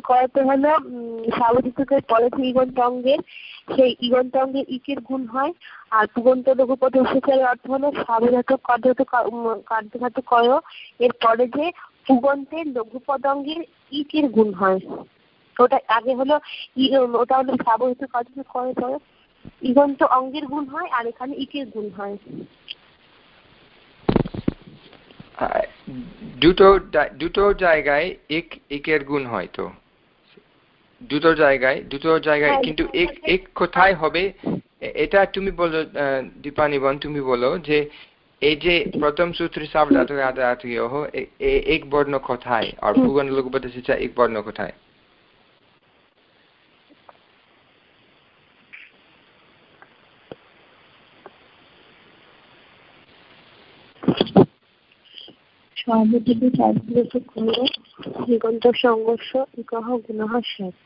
করাতে হলো। সাবধাতুকের পরে ইগন্ত অঙ্গের সেই ইগন্ত অঙ্গের ইকের গুণ হয়। আর পুগন্ত লঘুপদ উচ্চারের অর্থ কয় যে পুগন্তের ইকের গুণ হয়। ওটা আগে হলো ওটা হলো সাবধাতু কাধাতু কয় ইগন্ত অঙ্গের গুণ হয় আর এখানে ইকের গুণ হয়। দুটো দুটো জায়গায় এক একের গুণ হয় তো। দুটো জায়গায় দুটো জায়গায় হ্যাঁ, কিন্তু এক এক কোথায় হবে? এটা তুমি বলো দীপানিবন তুমি বলো যে এই যে প্রথম সূত্রে সাবধাতক আদাতক এক বর্ণ কোথায়? আর ভূগণ লঘুপতি এক বর্ণ কোথায়? সর্বদিকে চারগুলোকে করে দিগন্ত সংঘর্ষ ইকহ গুণহ স্যাৎ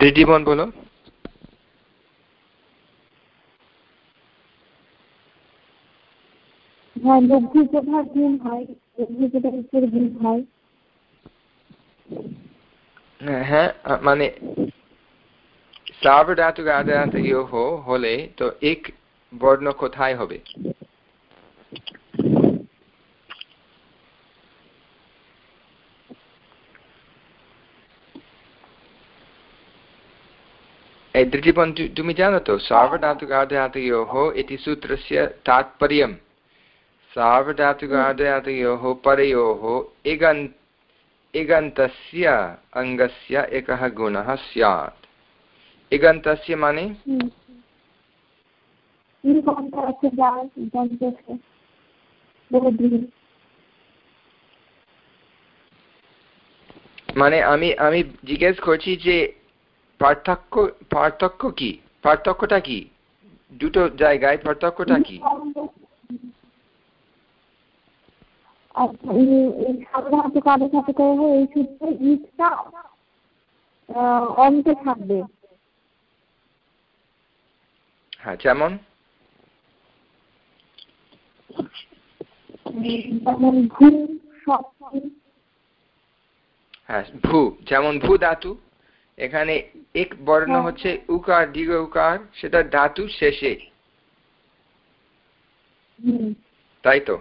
দিদিবন বলো। হ্যাঁ লঘু প্রভাব গুণ হয় লঘু প্রভাবের গুণ হয়। माने সাবধাতুক আধাতুক হলে তো এক বর্ণ কোথায় হবে এই দৃঢ়পণ তুমি জানো তো সাবধাতুক আধাতুক এটি সূত্রস্য তাৎপর্যম সাবধাতুক আধাতুক পরয়োः এগন্ত इगन्तस्य अङ्गस्य एकः गुणः स्यात् इगन्तस्य माने মানে আমি আমি জিজ্ঞেস করছি যে পার্থক্য পার্থক্য কি পার্থক্যটা কি দুটো জায়গায় পার্থক্যটা কি সাধারণত কাদের সাথে করব এই সূত্রে ইটটা অন্তে থাকবে। হ্যাঁ যেমন? ভূ হ্যাঁ ভূ যেমন ভূ ধাতু এখানে এক বর্ণ হ্যাঁ। হচ্ছে উকার দীর্ঘ উকার সেটা ধাতু শেষে। তাই তো?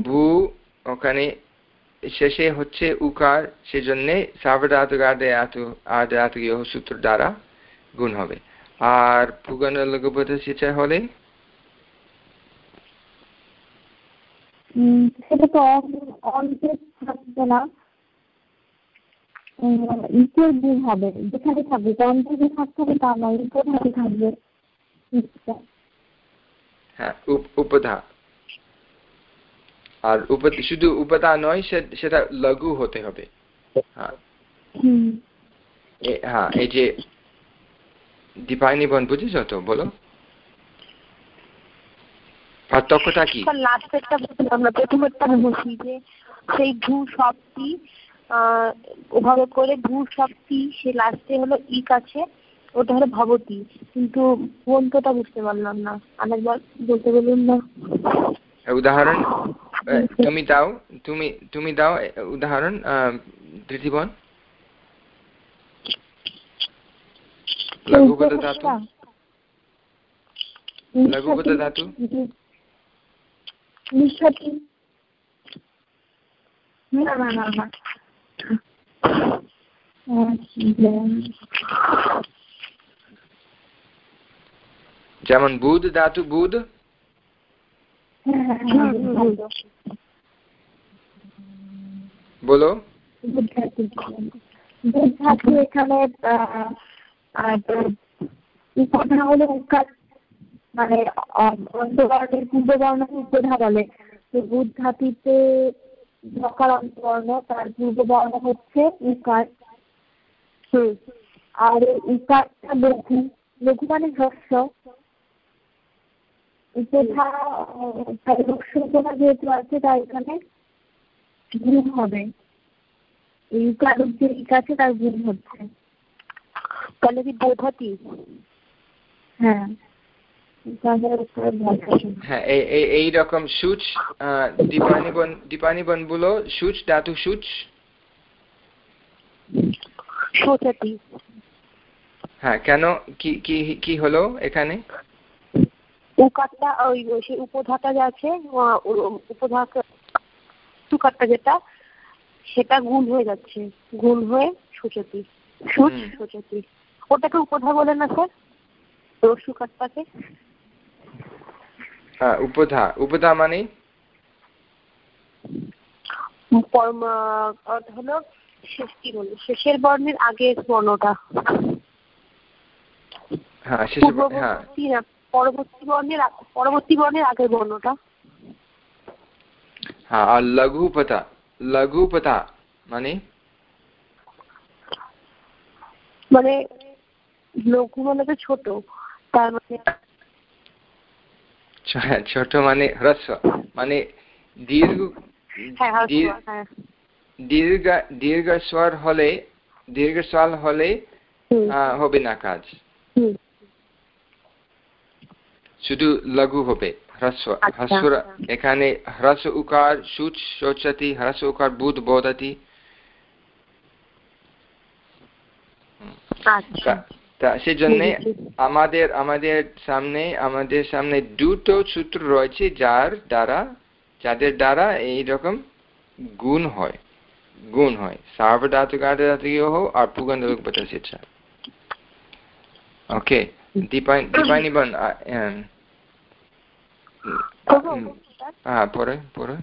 ভূ ওখানে শেষে হচ্ছে উকার সেজন্যে সাবধাতুক সূত্র দ্বারা গুণ হবে। আর লঘুপথ সেটা হলে? সেটা তো থাকবে না। ইকের গুণ হবে যেখানে থাকবে। অন্তে থাকতে হবে তা নয় কোথায় থাকবে। হ্যাঁ উপধা। আর শুধু উপদা নয় সেটা লঘু হতে হবে। হ্যাঁ। হ্যাঁ এই যে দীপায়নি বোন বুঝেছ তো বলো? পার্থক্যটা কি? লাস্টেরটা আমরা প্রথমেরটা বলছি যে সেই ভূ শক্তি ওভাবে করে ভূ শক্তি সে লাস্টে হলো ইক আছে ওটা হলো ভবতী। কিন্তু গ্রন্থটা বুঝতে পারলাম না। আরেকবার বলতে বলুন না। উদাহরণ তুমি দাও তুমি তুমি দাও উদাহরণ ধৃতিবন লঘুপদ ধাতু লঘুপদ ধাতু না না না না যেমন বুধ ধাতু বুধ বলো। এখানে কথা হলো মানে অন্তবর্ণের পূর্ববর্ণকে উপধা বলে। তো ধকার অন্তবর্ণ তার পূর্ববর্ণ হচ্ছে উকার আর উকারটা লঘু লঘু মানে হ্রস্ব উপধা উপধা যেহেতু আছে তার এখানে গুণ হবে। এই উকারের যে ইক আছে তার গুণ হচ্ছে। তাহলে কি বোধাতি হ্যাঁ। হ্যাঁ এই রকম সূচ দীপানিবন দীপানিবন বলো সূচ ধাতু সূচ? হ্যাঁ কেন? কি কি কি হলো এখানে? উকারটা ওই সেই উপধাটা যে আছে উপধাটা সুকারটা যেটা সেটা গুণ হয়ে যাচ্ছে। গুণ হয়ে সুচতি। সুচ সুচতি। ওটাকে উপধা বলে না স্যার? রসুকারটাকে হ্যাঁ উপধা। উপধা মানে? হলো শেষ কি শেষের বর্ণের আগের বর্ণটা। হ্যাঁ হ্যাঁ। পরবর্তী বর্ণের পরবর্তী বর্ণের আগের বর্ণটা। হ্যাঁ আর লঘুপতা লঘুপতা মানে? মানে লঘু মানে তো ছোট তার মানে ছোট মানে হ্রস্ব মানে দীর্ঘ হ্যাঁ, দীর্ঘ দীর্ঘ স্বর হলে দীর্ঘ স্বর হলে হবে না কাজ। শুধু লঘু হবে। হ্রস্ব আচ্ছা। হ্রস্ব এখানে হ্রস্ব উকার সুচ শোচতি হ্রস্ব উকার বুধ বোধতি আচ্ছা। সেজন্য আমাদের আমাদের সামনে আমাদের সামনে দুটো সূত্র রয়েছে যার দ্বারা যাদের দ্বারা এই রকম গুণ হয়। গুণ হয়। সার্বধাতুকার্ধাতুকীয় আর পুগন্ধ শিক্ষা পরে পরে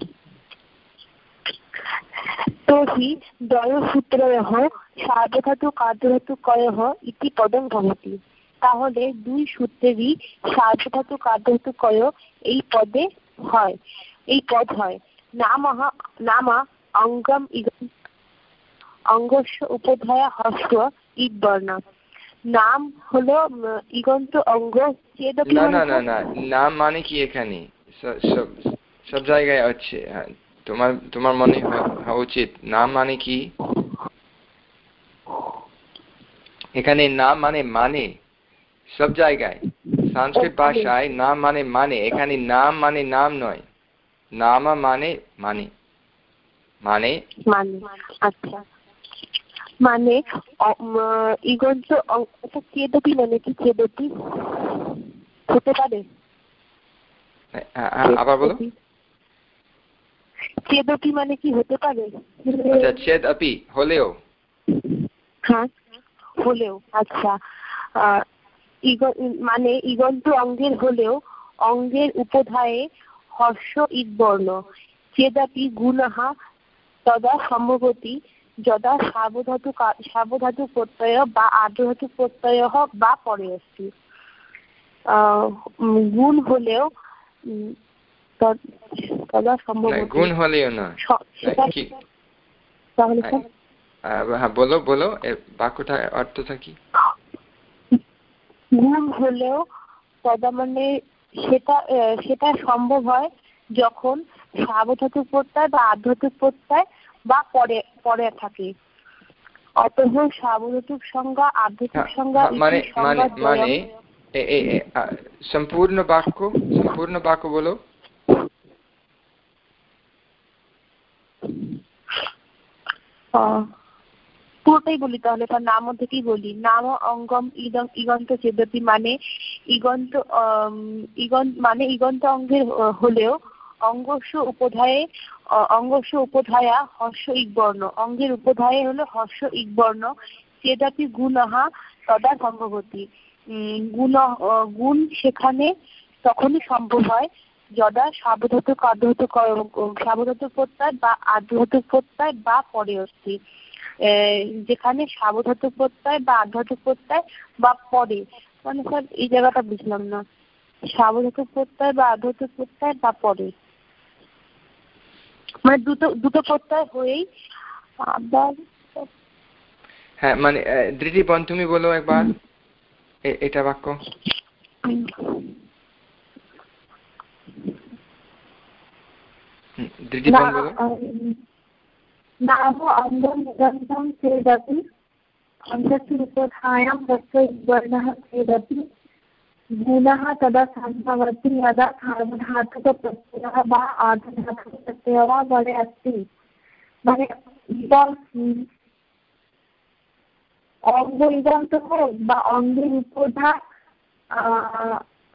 তাহলে দুই সূত্রেরই সার্বধাতু কার্যহেতু কয় এই পদে হয় এই পদ হয়। নাম নামা অঙ্গম ইগম অঙ্গস্য উপধায়া হস্ত ইবর্ণা নাম হলো ইগন্ত অঙ্গ না না না না নাম মানে কি এখানে? সব জায়গায় আছে হ্যাঁ, তোমার তোমার মনে হওয়া উচিত। নাম মানে কি? এখানে নাম মানে মানে সব জায়গায়। সংস্কৃত ভাষায় নাম মানে মানে এখানে নাম মানে নাম নয়। নামা মানে। মানে। মানে আচ্ছা। মানে ইগন্ত আচ্ছা, চেদপি মানে কি চেদপি হতে পারে। আবার বলো। চেদপি মানে কি হতে পারে? আচ্ছা চেদ আপি হলেও। হ্যাঁ হলেও আচ্ছা। মানে ইগন্ত অঙ্গের হলেও অঙ্গের উপধায়ে হর্ষ ইদবর্ণ চেদাপি গুণহা তদা সম্ভবতী যদা সাবধাতু সাবধাতু প্রত্যয় বা আর্ধধাতু প্রত্যয় বা পরে আসছি গুণ হলেও তদা সম্ভব গুণ হলেও না। তাহলে হ্যাঁ বলো বলো বাক্যটা অর্থটা কি? গুণ হলেও তদা মানে সেটা সেটা সম্ভব হয় যখন সাবধাতু প্রত্যয় বা আধ্যাত্মিক প্রত্যয় বা পরে পরে থাকে। অতঃ সাবধাতুক সংজ্ঞা আধ্যাত্মিক সংজ্ঞা মানে মানে মানে সম্পূর্ণ বাক্য সম্পূর্ণ বাক্য বলো। পুরোটাই বলি তাহলে তার নাম থেকেই বলি। নাম অঙ্গম ইদম ইগন্ত চেদতি মানে ইগন্ত ইগন্ত মানে ইগন্ত অঙ্গের হলেও অঙ্গস্য উপধায়ে অঙ্গস্য উপধায়া হর্ষ ইক বর্ণ অঙ্গের উপধায়ে হলো হর্ষ ইক বর্ণ চেদাপি গুণহা তদা সম্ভবতী। গুণ গুণ সেখানে তখনই সম্ভব হয় যদা সাবধাতক আর্ধধাতক সাবধাতক প্রত্যয় বা আর্ধধাতক প্রত্যয় বা পরে অস্তি যেখানে সাবধাতক প্রত্যয় বা আর্ধধাতক প্রত্যয় বা পরে। মানে স্যার, এই জায়গাটা বুঝলাম না। সাবধাতক প্রত্যয় বা আর্ধধাতক প্রত্যয় বা পরে। মানে দুটো দুটো প্রত্যয় হয়েই আবার হ্যাঁ মানে দৃঢ়িবন তুমি বলো একবার এটা বাক্য দৃঢ়িবন বলো नाम अङ्गं निगन्तं चेदपि अङ्गस्य उपधायां तस्य वर्णः चेदपि गुणः तदा सम्भवति यदा सार्वधातुकप्रत्ययः वा आर्धधातुकप्रत्ययः वा बले अस्ति মানে অঙ্গ ইগন্ত হোক বা অঙ্গের উপধা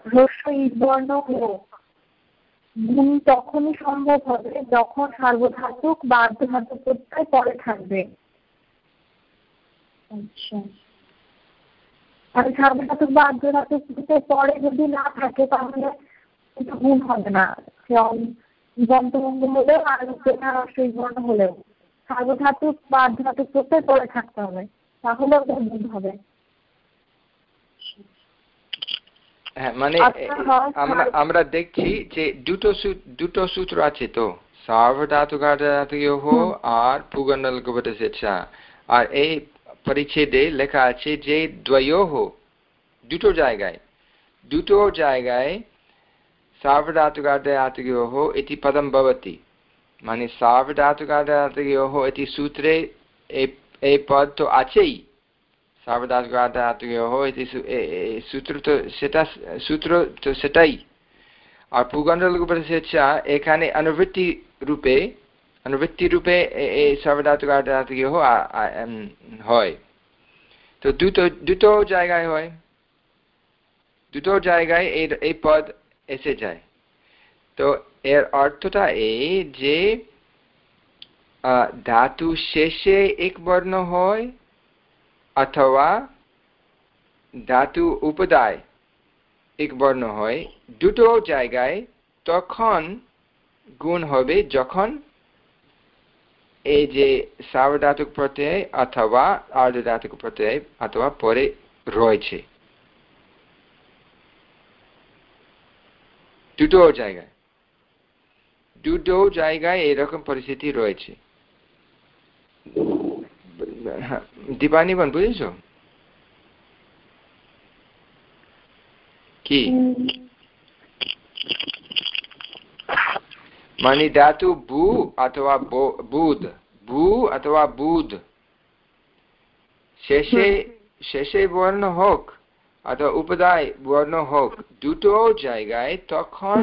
হ্রস্ব ইবর্ণ হোক গুণ তখনই সম্ভব হবে যখন সার্বধাতুক বা আর্ধধাতুক প্রত্যয় পরে থাকবে আচ্ছা আর সার্বধাতুক বা আর্ধধাতুক পরে যদি না থাকে তাহলে কিন্তু গুণ হবে না। যন্ত্রভঙ্গ হলেও আর সেই বর্ণ হলেও। সার্বধাতুক বা আর্ধধাতুক প্রত্যয় পরে থাকতে হবে তাহলে ওটা গুণ হবে। হ্যাঁ মানে আমরা আমরা দেখছি যে দুটো দুটো সূত্র আছে তো। সার্বধাতুকার্ধাতুয়োহ আর পুগন্ডল আর এই পরিচ্ছেদে লেখা আছে যে দ্বয়োহ, দুটো জায়গায় দুটো জায়গায় সার্বধাতুকার্ধাতুয়োহ ইতি পদম ভবতি। মানে সার্বধাতুকার্ধাতুয়োহ ইতি সূত্রে এই পদ তো আছেই। সার্বধাতুকার্ধাতুয়োহ ইতি সূত্র তো সেটা, সূত্র তো সেটাই। আর পুগণ্ডল উপদেশা এখানে অনুবৃত্তি রূপে অনুবৃত্তি রূপে এই সার্বধাতুকার্ধাতুয়োহ হয় তো দুটো দুটো জায়গায় হয় দুটো জায়গায় এই এই পদ এসে যায় তো এর অর্থটা এই যে ধাতু শেষে এক বর্ণ হয় অথবা ধাতু উপদায় এক বর্ণ হয় দুটো জায়গায় তখন গুণ হবে যখন এই যে সার্বধাতুক প্রত্যয় অথবা আর্ধধাতুক প্রত্যয় অথবা পরে রয়েছে দুটো জায়গায় দুটো জায়গায় এরকম পরিস্থিতি রয়েছে দীপানিবন বুঝেছ কি মানে ধাতু বু অথবা বুধ বু অথবা বুধ শেষে শেষে বর্ণ হোক অথবা উপদায় বর্ণ হোক দুটো জায়গায় তখন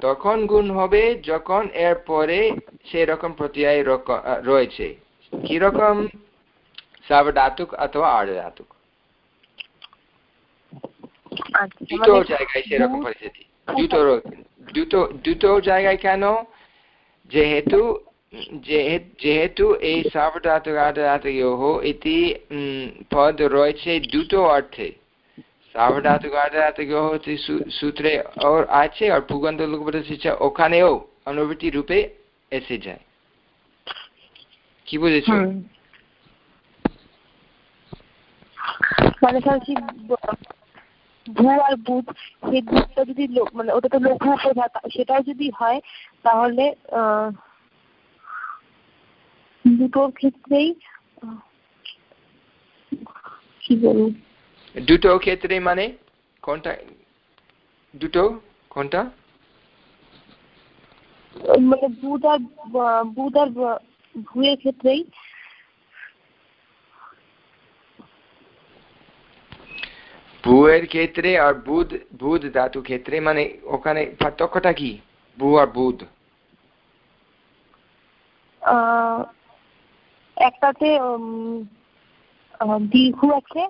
তখন গুণ হবে যখন এর পরে সেরকম প্রত্যয় রয়েছে কীরকম সাবধাতুক অথবা আর্ধাতুক দুটো জায়গায় সেরকম পরিস্থিতি দুটো দুটো দুটো জায়গায় কেন? যেহেতু যেহেতু এই এটি পদ রয়েছে দুটো অর্থে। সূত্রে ওর আছে আর পুগন্ত ওখানেও অনুভূতি রূপে এসে যায়। কি বুঝেছ? মানে কি ভূ আর বুধ সেই বুধটা যদি মানে ওটা তো লঘু উপধা সেটাও যদি হয় তাহলে দুটোর ক্ষেত্রেই কি বলব? দুটো ক্ষেত্রে মানে কোনটা? দুটো? কোনটা? মানে বুধ আর বুধ আর ভুয়ের ক্ষেত্রেই ভুয়ের ক্ষেত্রে আর বুধ বুধ ধাতু ক্ষেত্রে মানে ওখানে পার্থক্যটা কি? ভু আর বুধ। একটাতে দীর্ঘ আছে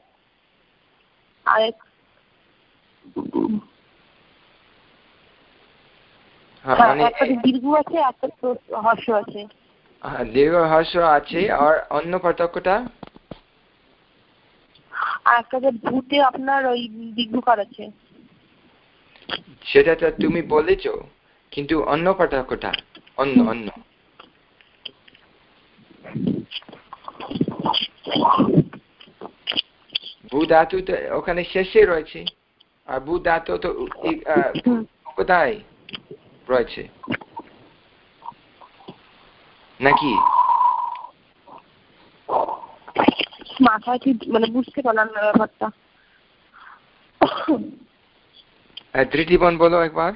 হ্যাঁ, দীর্ঘ আছে একটা হর্ষ আছে। দীর্ঘ হর্ষ আছে আর অন্য পার্থক্যটা? সেটা তুমি বলেছ, কিন্তু অন্য অন্য অন্য। ভূ ধাতু তো ওখানে শেষে রয়েছে, আর ভূ ধাতু তো কোথায় রয়েছে? নাকি? মাথায় ঠিক মানে বুঝতে পারলাম না ব্যাপারটা। ধৃতিবন বলো একবার।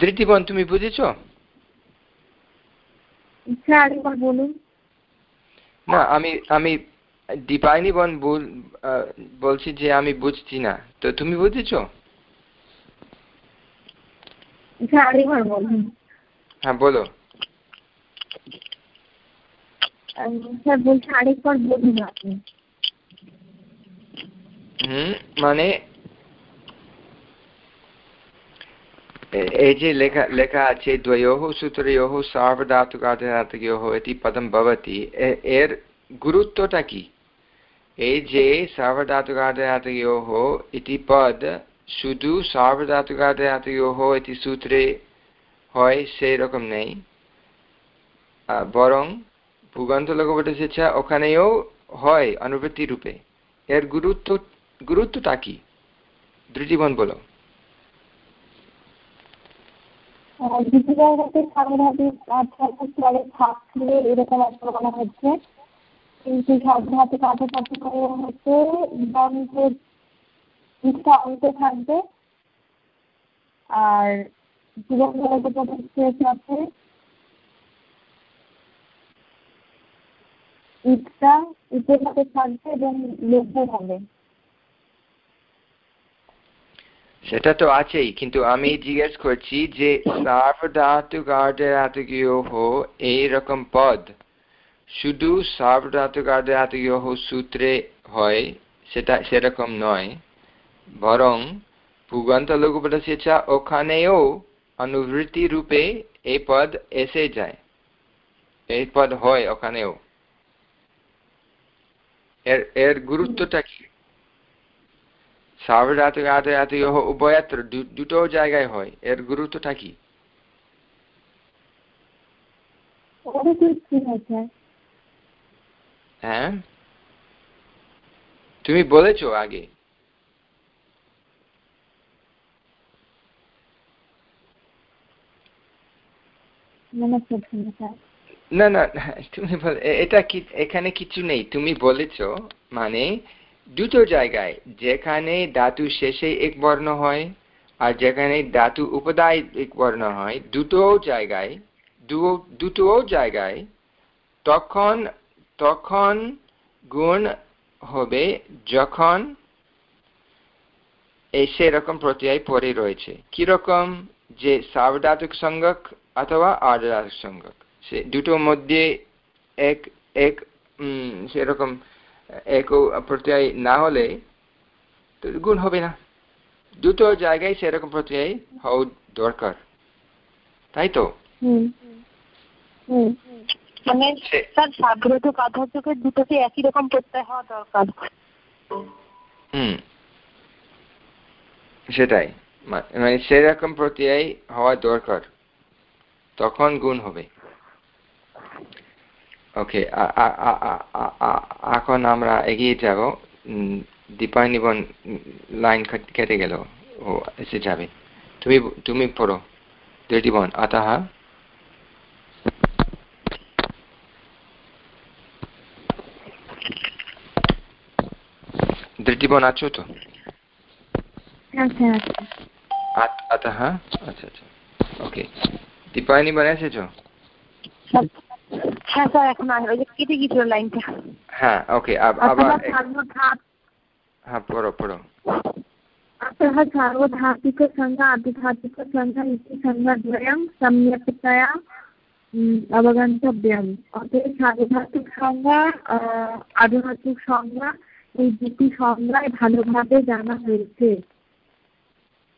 ধৃতিবন তুমি বুঝেছ? বলুন। না আমি আমি দীপায়নি বন বলছি যে আমি বুঝছি না। তো তুমি বুঝেছ? হ্যাঁ বলো বলুন আপনি। হুম মানে এই যে লেখা লেখা আছে দ্বয়োः সূত্রयोः সার্বধাতুকার্ধাতুকयोः ইতি পদম ভবতি এর গুরুত্বটা কি? যে সার্বধাতুকার্ধাতুকयोः ইতি পদ শুধু সার্বধাতুকার্ধাতুকयोः ইতি সূত্রে হয় সেই রকম নেই বরং ভূগন্ত লঘুবট শিক্ষা ওখানেও হয় অনুবৃত্তি রূপে এর গুরুত্ব গুরুত্বটা কি দৃঢ়ীবন বলো থাকলে এরকম একটা বলা হচ্ছে কিন্তু সাধারণত কাঁচা কাঁচা করে হচ্ছে বন্ধের দিকটা অন্তে থাকবে। আর জীবন সাথে ইটটা ইটের সাথে থাকবে এবং লেখে হবে। সেটা তো আছেই, কিন্তু আমি জিজ্ঞেস করছি যে সার্বধাতুকার্ধাতুকয়োः এইরকম পদ শুধু সার্বধাতুকার্ধাতুকয়োः সূত্রে হয়, সেটা সেরকম নয়, বরং ভূগন্ত লঘুপদশিক্ষা ওখানেও অনুবৃত্তি রূপে এই পদ এসে যায়। এই পদ হয় ওখানেও। এর এর গুরুত্বটা কি? সার্বধাতুক আদয়াতয়োः উভয়ত্র দুটো জায়গায় হয়, এর গুরুত্বটা কি? হ্যাঁ? তুমি বলেছ আগে। না না তুমি এটা কি এখানে কিছু নেই। তুমি বলেছ মানে দুটো জায়গায় যেখানে ধাতু শেষে এক বর্ণ হয় আর যেখানে ধাতু উপদায় এক বর্ণ হয় দুটো জায়গায় দুটো জায়গায় তখন তখন গুণ হবে যখন এই সেরকম প্রত্যয় পরে রয়েছে। কীরকম? যে সাবধাতুক সংজ্ঞক অথবা আর্ধাতুক সংজ্ঞক সে দুটোর মধ্যে এক এক সেরকম এক প্রত্যয় না হলে তো গুণ হবে না। দুটো জায়গায় সেরকম প্রত্যয় হওয়া দরকার। তাই তো? মানে স্যার সাগ্রত পাধাযোগের দুটোকে একই রকম করতে হওয়া দরকার। সেটাই। মানে সেরকম প্রত্যয় হওয়া দরকার। তখন গুণ হবে। ওকে এখন আমরা এগিয়ে যাব। দীপানিবন লাইন কেটে গেল। ও এসে যাবে। তুমি তুমি পড়ো। দুটি আতাহা দৃষ্টিবন আছো তো अतः अच्छा अच्छा ओके দীপায়নি বানিয়েছে তো হ্যাঁ স্যার এখন ওই যে কেটে গিয়েছিল লাইনটা হ্যাঁ ওকে আবার হ্যাঁ পড়ো পড়ো अतः सार्वधातुकसंज्ञा अधिधातुकसंज्ञा इति संज्ञाद्वयं सम्यक्तया অবগন্তব্যম অতএব সার্বধাতুক সংজ্ঞা আধুনাতুক সংজ্ঞা এই দুটি সংজ্ঞায় ভালোভাবে জানা হয়েছে।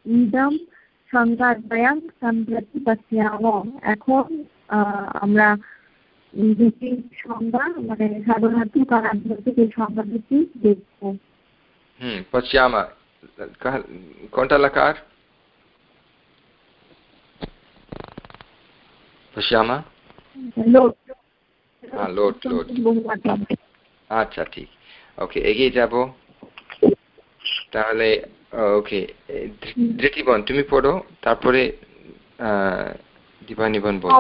ইদম সংজ্ঞাদ্বয়ং সম্প্রতি পশ্যাম এখন আমরা দুটি সংজ্ঞা মানে আর আধুনাতুক এই সংজ্ঞা দুটি দেখব। হুম পশ্যামা কোনটা লকার পশ্যামা লোট হ্যাঁ লোট লোট আচ্ছা ঠিক। ওকে এগিয়ে যাব তাহলে ওকে ধৃতিবন তুমি পড়ো তারপরে দীপানিবন বল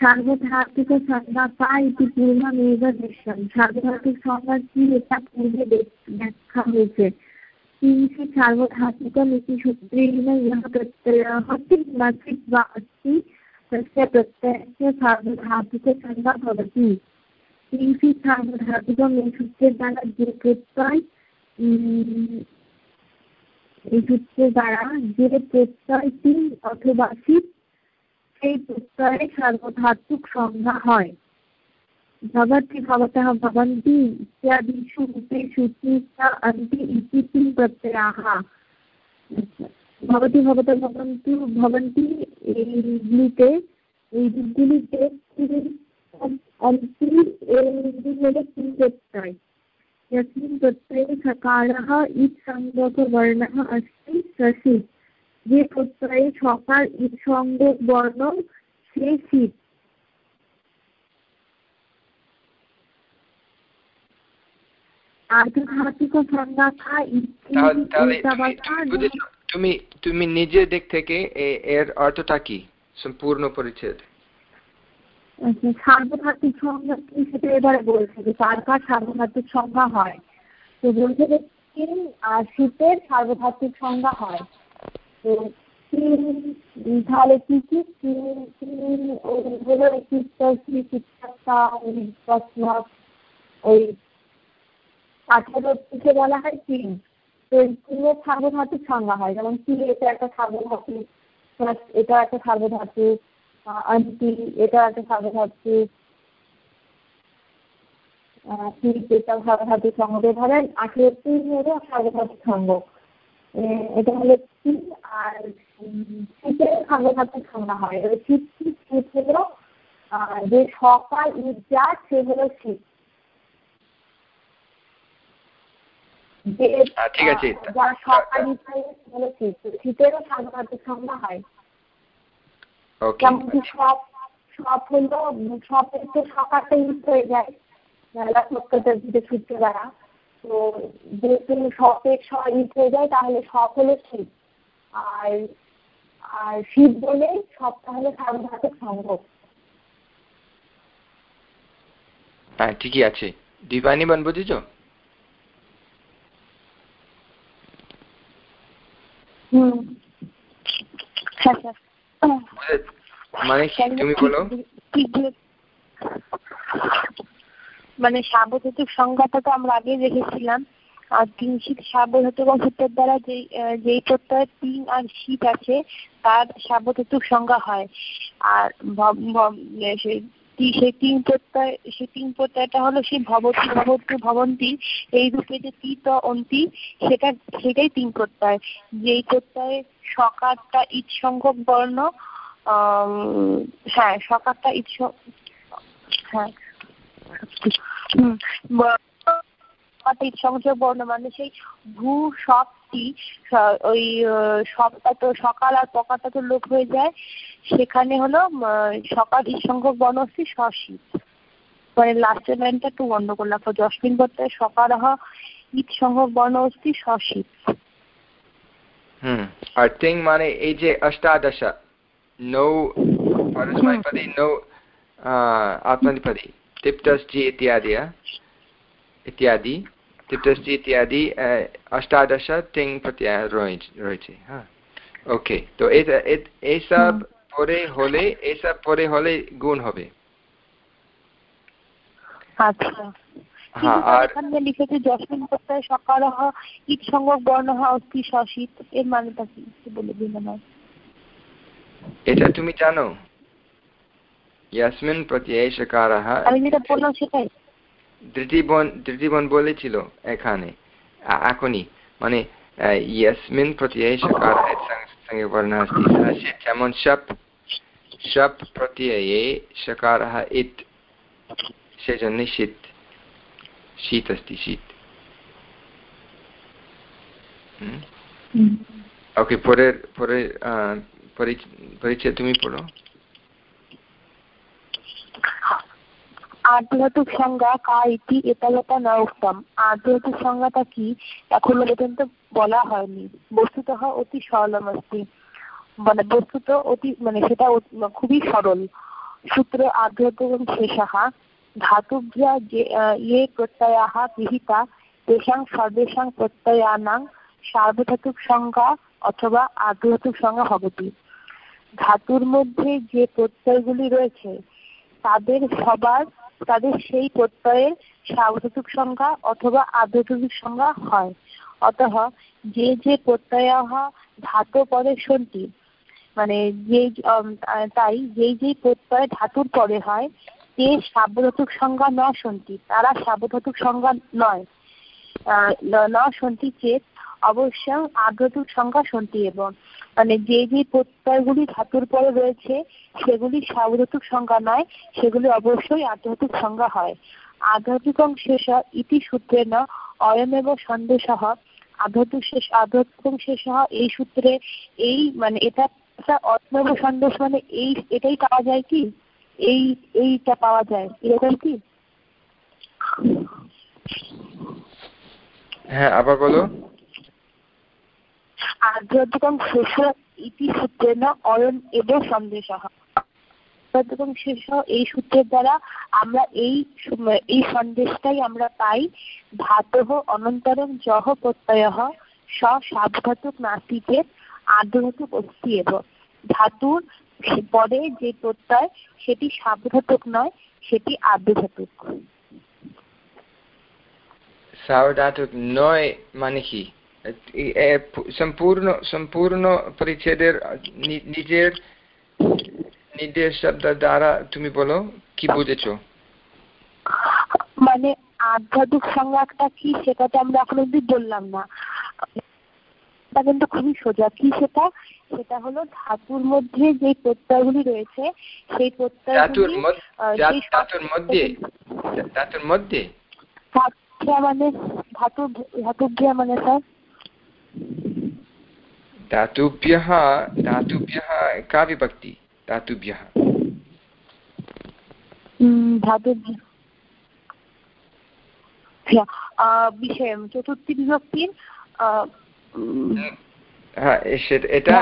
সার্বধাতুক সংজ্ঞা পা ইতি পূর্ণমেব দৃশ্যম সার্বধাতুক সংজ্ঞা কি এটা পূর্বে ব্যাখ্যা হয়েছে किञ्चित् सार्वधातुकम् इति सूत्रेण यः प्रत्ययः किञ्चित् वा अस्ति तस्य प्रत्ययस्य सार्वधातुकसंज्ञा भवति কিঞ্চিত সার্বধাতুকম এই সূত্রের দ্বারা যে প্রত্যয় এই সূত্রের দ্বারা যে প্রত্যয়টি অথবা শীত সেই প্রত্যয়ে সার্বধাতুক সংজ্ঞা হয় भवति भवतः भवन्ति इत्यादिषु रूपेषु अन्ति इति किं प्रत्ययाः भवति भवतः भवन्तु भवन्ति এইগুলিতে এই দিকগুলিতে अन्ति হলো কিং প্রত্যয় यस्मिन् प्रत्यये सकारः इत् সংগতবর্ণः अस्ति ससित् যে প্রত্যয়ে সকার ইট সংযোগ বর্ণ সে শীত তুমি তুমি নিজের দিক থেকে এর অর্থটা কি সম্পূর্ণ পরিচ্ছেদ আচ্ছা, সার্বধাতুক সংজ্ঞা কি সেটা এবারে বলছে যে কার কার সার্বধাতুক সংজ্ঞা হয়। তো বলছে যে তিন আর শীতের সার্বধাতুক সংজ্ঞা হয়। তো তিন তাহলে কি কি? তিন ওই আঠেরো থেকে বলা হয় তিন। তো তিনের সার্বধাতুক সংজ্ঞা হয়। যেমন কি এটা একটা সার্বধাতুক এটা একটা সার্বধাতুক আন্টি এটা একটা সার্বধাতুক এটা সার্বধাতুক সঙ্গ। ধরেন আঠেরো তিন হলো সার্বধাতুক সঙ্গ। এটা হলো তিন আর শীতের সার্বধাতুক সংজ্ঞা হয়। এবার শীত শীত হলো যে সকাল ঈদ যা সে হলো শীত। ঠিক আছে। শীতেরও সার্বধাতুক সংজ্ঞা হয়। যেমন সব সব হলো সবের তো সকালটা ইউজ হয়ে যায়। মেলা সত্যতার দ্বারা তো যেহেতু সপের স ইউজ হয়ে যায় তাহলে সব হলো শীত আর আর শীত বলে সবটা হলো সার্বধাতুক সম্ভব হ্যাঁ ঠিকই আছে। দীপানি বান বুঝেছ? মানে তুমি বলো। মানে সাবধাতুক সংজ্ঞাটা তো আমরা আগে দেখেছিলাম। আর কিঞ্চিত সাবধাতুক সূত্রের দ্বারা যেই যেই প্রত্যয় তিন আর শীত আছে তার সাবধাতুক সংজ্ঞা হয়। আর সেই তিন প্রত্যয় সেই তিন প্রত্যয়টা হলো সেই ভবতী ভবতী ভবন্তী এই রূপে যে তিত অন্তি, সেটা, সেটাই তিন প্রত্যয়। যেই প্রত্যয়ে সকারটা ইৎসংখ্যক বর্ণ হ্যাঁ সকারটা ইট হ্যাঁ। হম সঠিক বর্ণ মানে সেই ভূ সবটি ওই সবটা তো সকাল আর পকাটা তো লোক হয়ে যায়। সেখানে হলো সকাল সংখ্যক বর্ণ হচ্ছে সশীত। মানে লাস্টের লাইনটা একটু বন্ধ করলাম। জসমিন বর্তায় সকারহ ঈদ সংখ্যক বর্ণ অস্তি সশীত। হুম আর তিং মানে এই যে অষ্টাদশ নৌ নৌ আত্মনিপদী তিপ্তশ্চি ইত্যাদি ইত্যাদি। तिप्तश्चि इत्यादि अष्टादश तिङ् प्रत्यय রয়েছে হ্যাঁ ওকে তো এইসব পরে হলে এইসব পরে হলে গুণ হবে আচ্ছা হ্যাঁ আর এখানে লিখেছে যশমিন প্রত্যয় সকারহ ইট সংযোগ বর্ণ অস্থি সশিত এর মানেটা কি বলে দিন এটা তুমি জানো ইয়াসমিন প্রত্যয়ে সকারহ আমি যেটা বললাম সেটাই দৃঢ়িবন দৃঢ়িবন বলেছিল এখানে এখনই মানে ইয়াসমিন প্রত্যয়ে সকার সঙ্গে বর্ণ अस्ति सः যেমন शप् शप् प्रत्यये सकारः इत् সেজন্য শীত শীত अस्ति শীত ওকে পরের পরের পরিচয় তুমি পড়ো আদ্রতুসংজ্ঞা সংজ্ঞা ইতি এতালতা না উত্তম আদ্রতুসংজ্ঞাটা কি? এখনও পর্যন্ত বলা হয়নি। বস্তুত অতি সরলমস্তি মানে বস্তুত অতি মানে সেটা খুবই সরল। সূত্র আদ্রতম শেষাহ। ধাতুভ্যা যে ইয়ে প্রত্যয়াহ গৃহীতা তেষাং সর্বেষাং প্রত্যয়ানাং সার্বধাতুক সংজ্ঞা অথবা আদ্রধাতুক সংজ্ঞা হবতি ধাতুর মধ্যে যে প্রত্যয়গুলি রয়েছে, তাদের সবার তাদের সেই প্রত্যয়ের সার্বধাতুক সংজ্ঞা অথবা আর্ধধাতুক সংজ্ঞা হয়। অতঃ যে যে প্রত্যয় ধাতু পরে সন্তি মানে যে তাই যেই যেই প্রত্যয় ধাতুর পরে হয় তে সার্বধাতুক সংজ্ঞা ন সন্তি তারা সার্বধাতুক সংজ্ঞা নয়। ন সন্তি চেত অবশ্য আর্ধধাতুক সংজ্ঞা সন্তি এবং মানে যে যে প্রত্যয়গুলি ধাতুর পরে রয়েছে, সেগুলি সার্বধাতুক সংজ্ঞা নয়, সেগুলি অবশ্যই আধ্যাত্মিক সংজ্ঞা হয়। আধ্যাত্মিকং শেষ ইতি সূত্রেণ অয়মেব সন্দেশ, আধ্যাত্মিক শেষ, আধ্যাত্মিকং শেষ এই সূত্রে এই মানে এটা অত্মব সন্দেশ মানে এই, এটাই পাওয়া যায় কি? এই, এইটা পাওয়া যায়। এরকম কি? হ্যাঁ আবার বলো। আধ্যাত্মিকং শেষ ইতি অয়ন এব সন্দেশ শেষ এই সূত্রের দ্বারা আমরা এই এই সন্দেশটাই আমরা পাই অনন্তরম জহ প্রত্যয় সাবধাতুক নাস্তিকের আর্ধধাতুক অস্থি এবং। ধাতুর পরে যে প্রত্যয়, সেটি সাবঘাতক নয়, সেটি আর্ধধাতুক সাবধাতুক নয় মানে কি? সম্পূর্ণ সম্পূর্ণ পরিচ্ছেদের নিজের নির্দেশ শব্দ দ্বারা তুমি বলো কি বুঝেছ মানে আধ্যাত্মিক সংজ্ঞাটা কি সেটা তো আমরা এখন অব্দি বললাম না। এটা কিন্তু খুবই সোজা। কি সেটা? সেটা হলো ধাতুর মধ্যে যে প্রত্যয়গুলি রয়েছে সেই প্রত্যয়গুলি ধাতুর মধ্যে ধাতুর মধ্যে? মানে ধাতু ধাতুভ্য মানে স্যার? धातुभ्यः धातुभ्यः का विभक्ति धातुभ्यः বিষয় চতুর্থী বিভক্তির এটা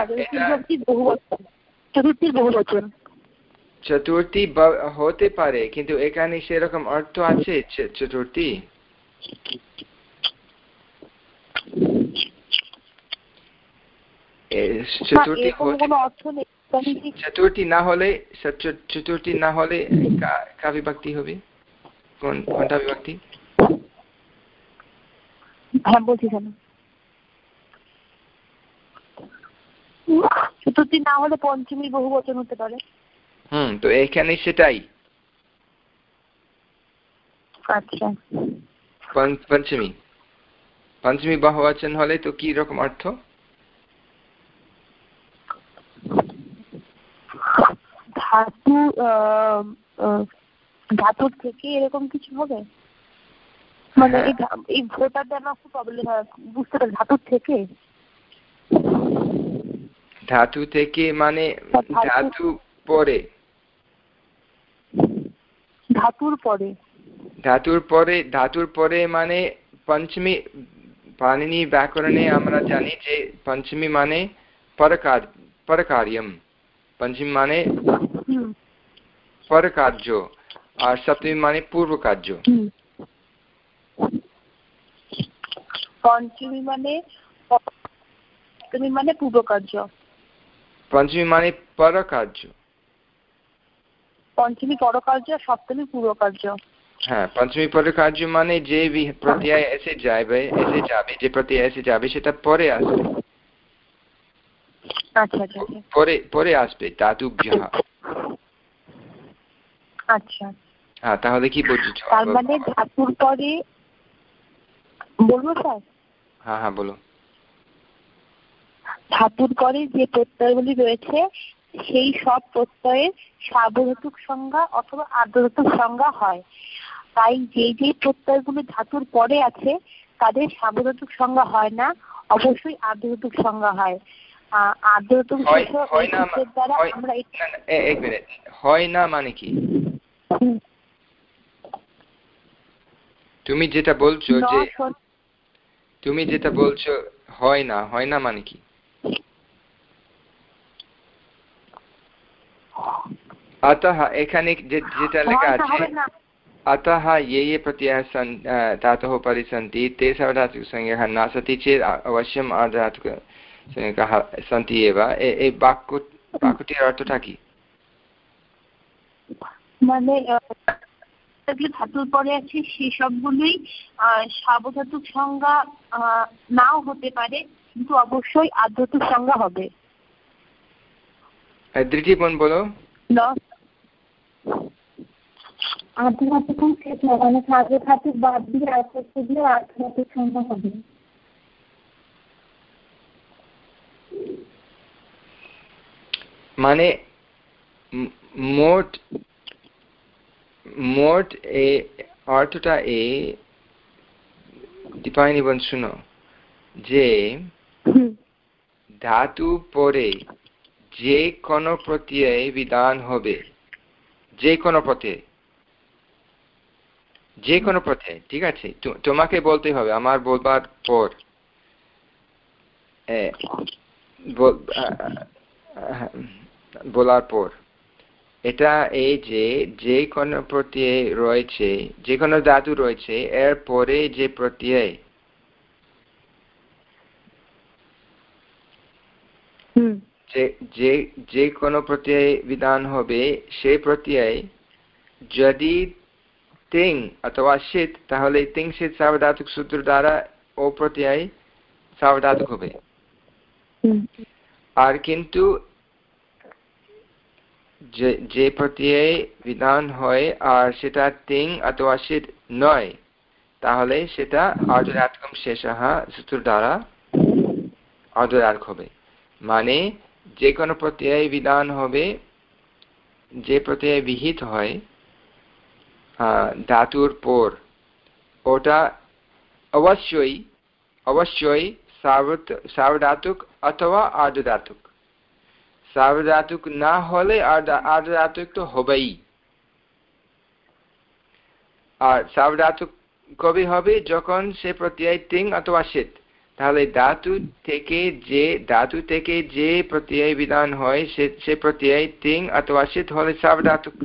চতুর্থীর বহু বচন চতুর্থী হতে পারে কিন্তু এখানে সেরকম অর্থ আছে চতুর্থী চতুর্থী না হলে চতুর্থী না হলে কা বিভক্তি হবে? কোন কোনটা বিভক্তি? হ্যাঁ বলছি চতুর্থী না হলে পঞ্চমী বহু বচন হতে পারে। হুম তো এখানে সেটাই। আচ্ছা। পঞ্চমী। পঞ্চমী বহুবচন হলে তো কি রকম অর্থ? ধাতু ধাতুর থেকে এরকম কিছু হবে? মানে হ্যাঁ। এই ভোটার দেন একটু প্রবলেম হয় বুঝতে পারি ধাতুর থেকে? ধাতু থেকে মানে ধাতু পরে। ধাতুর পরে। ধাতুর পরে ধাতুর পরে মানে পঞ্চমী পানিনি ব্যাকরণে আমরা জানি যে পঞ্চমী মানে পরকার পরকার্যম। পঞ্চমী মানে পরকার্য আর সপ্তমী মানে পূর্ব কার্য। পঞ্চমী মানে সপ্তমী মানে পূর্ব কার্য। পঞ্চমী মানে পরকার্য পঞ্চমী পরকার্য সপ্তমী পূর্ব কার্য। হ্যাঁ পঞ্চমী পরে কার্য মানে যে প্রত্যয় এসে যাবে এসে যাবে যে প্রত্যয় এসে যাবে সেটা পরে আসবে। আচ্ছা আচ্ছা, আচ্ছা। পরে পরে আসবে ধাতুভ্য আচ্ছা। হ্যাঁ তাহলে কি বুঝছ তার মানে ধাতুর পরে বলব স্যার? হ্যাঁ হ্যাঁ বলো ধাতুর পরে যে প্রত্যয়গুলি রয়েছে সেই সব প্রত্যয়ের সাবধাতুক সংজ্ঞা অথবা আর্ধধাতুক সংজ্ঞা হয়। তাই যে যে প্রত্যয়গুলি ধাতুর পরে আছে তাদের সাবধাতুক সংজ্ঞা হয় না অবশ্যই আর্ধধাতুক সংজ্ঞা হয়। আর্ধধাতুক দ্বারা আমরা এক মিনিট। হয় না মানে কি? তুমি যেটা বলছো যে তুমি যেটা বলছো হয় না হয় না মানে কি अतः एखाने যেটা লেখা আছে अतः ये ये प्रत्ययाः सन् धातोः उपरि सन्ति ते सार्वधातुकसंज्ञकः न सति चेत् अवश्यम् अर्धधातुकसंज्ञकाः सन्ति एव এই বাক্য বাক্যটির অর্থটা কি মানে ধাতুর পরে আছে সেই সবগুলোই সাবধাতুক সংজ্ঞা নাও হতে পারে কিন্তু অবশ্যই আধ্যাত্মিক সংজ্ঞা হবে। দৃঢ়িপন বলো। আধ্যাত্মিক শেষ না মানে সার্বধাতুক বাদ দিয়ে আর দিলে আধ্যাত্মিক সংজ্ঞা হবে। মানে মোট মোট এ অর্থটা এ দীপায়নি বোন শুনো যে ধাতু পরে যে কোনো প্রত্যয় বিধান হবে। যে কোনো প্রত্যয় যে কোনো পথে ঠিক আছে? তোমাকে বলতে হবে আমার বলবার পর। বলার পর। এটা এই যে যে কোনো প্রত্যয় রয়েছে যে কোনো ধাতু রয়েছে এর পরে যে প্রত্যয়। যে যে কোনো প্রত্যয় বিধান হবে সেই প্রত্যয় যদি তিং অথবা শীত তাহলে তিং শীত সাবধাতুক সূত্র দ্বারা ও প্রত্যয় সাবধাতুক হবে। আর কিন্তু যে প্রত্যয় বিধান হয় আর সেটা তিং অথবা শীত নয়, তাহলে সেটা অর্ধরাতকম শেষ সূত্র দ্বারা অর্ধরাতক হবে। মানে যে কোনো প্রত্যয় বিধান হবে, যে প্রত্যয় বিহিত হয় ধাতুর পর, ওটা অবশ্যই অবশ্যই সার্বধাতুক অথবা আর্ধধাতুক সার্বধাতুক না হলে আর আর্ধধাতুক তো হবেই। আর সার্বধাতুক কবে হবে? যখন সে প্রত্যয় তিং অথবা শীত তাহলে ধাতু থেকে যে ধাতু থেকে যে প্রত্যয় বিধান হয়, সে সে প্রত্যয় তিং অথবা শীত হলে সাবধাতুক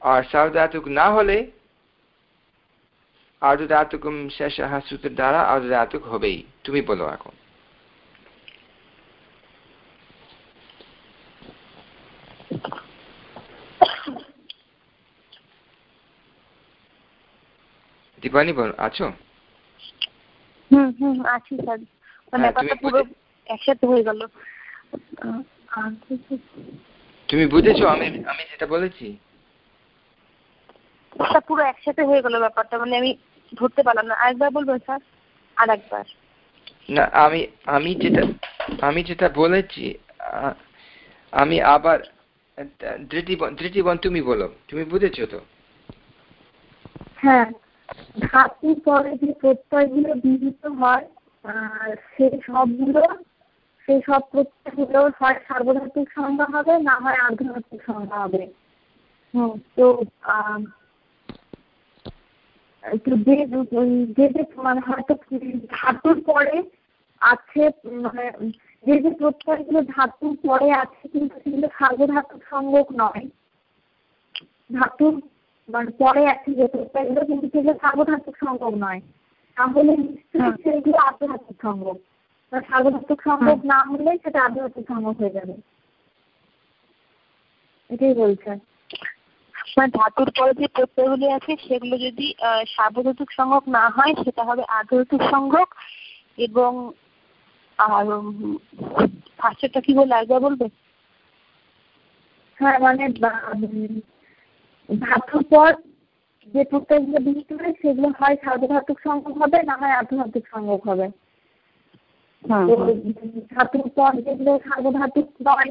আর সাবধাতুক না হলে আর্ধধাতুকম শেষ সূত্র দ্বারা আর্ধধাতুক হবেই। তুমি বলো এখন। দীপানি বল আছো? হুম হুম আছি স্যার। মানে হ্যাঁ, ব্যাপারটা পুরো একসাথে হয়ে গেল। তুমি বুঝেছ আমি আমি যেটা বলেছি? পুরো একসাথে হয়ে গেল ব্যাপারটা মানে আমি ধরতে পারলাম না। আরেকবার বলবেন স্যার? আর একবার না আমি আমি যেটা আমি যেটা বলেছি আমি আবার ধৃতিবন তুমি বলো তুমি বুঝেছ তো? হ্যাঁ। ধাতুর পরে যে প্রত্যয়গুলো বিহিত হয় সে সবগুলো সেই সব প্রত্যয়গুলো হয় সার্বধাতুক সংজ্ঞা হবে না হয় আর্ধধাতুক সংজ্ঞা হবে। তো যে যে যে মানে হয়তো ধাতুর পরে আছে মানে যে যে প্রত্যয়গুলো ধাতুর পরে আছে কিন্তু সেগুলো সার্বধাতুক সংযোগ নয়। ধাতুর মানে পরে যে প্রত্যয়গুলো কিন্তু সেগুলো সার্বধাতুক সংযোগ নয়। তাহলে নিশ্চয়ই সেগুলো আর্ধধাতুক সংযোগ সার্বধাতুক সংযোগ না হলে সেটা আর্ধধাতুক সংযোগ হয়ে যাবে। এটাই বলছে। মানে ধাতুর পরে যে প্রত্যয়গুলি আছে সেগুলো যদি সার্বধাতুক সংযোগ না হয় সেটা হবে আর্ধধাতুক সংযোগ এবং আর ফার্স্টেরটা কি বলে একবার বলবে? হ্যাঁ মানে ধাতুর পর যে প্রত্যয়গুলো বিহিত হয় সেগুলো হয় সার্বধাতুক সংযোগ হবে না হয় আর্ধধাতুক সংযোগ হবে। ধাতুর পর যেগুলো সার্বধাতুক নয়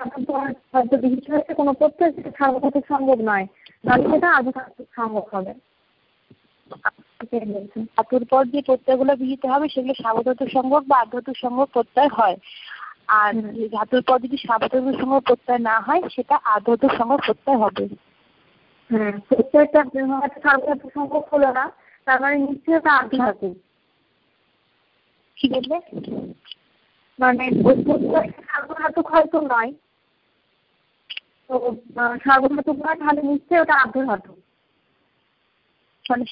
ধাতুর পর হয়তো বিহিত হয়েছে কোনো প্রত্যয় সেটা সার্বধাতুক সংযোগ নয়। তাহলে সেটা আর্ধধাতুক সংযোগ হবে। ধাতুর পর যে প্রত্যয়গুলো বিহিত হবে সেগুলো সংযোগ বা আর্ধধাতুক সংযোগ প্রত্যয় হয়। আর ধাতুর পর যদি সাবধাতুক সংযোগ প্রত্যয় না হয় সেটা আর্ধধাতুক সংযোগ প্রত্যয় হবে। হ্যাঁ হলো না, তার মানে নিশ্চয়ই ওটা মানে হয়তো নয়। তো সার্বধাতুক নয়, তাহলে নিশ্চয়ই ওটা মানে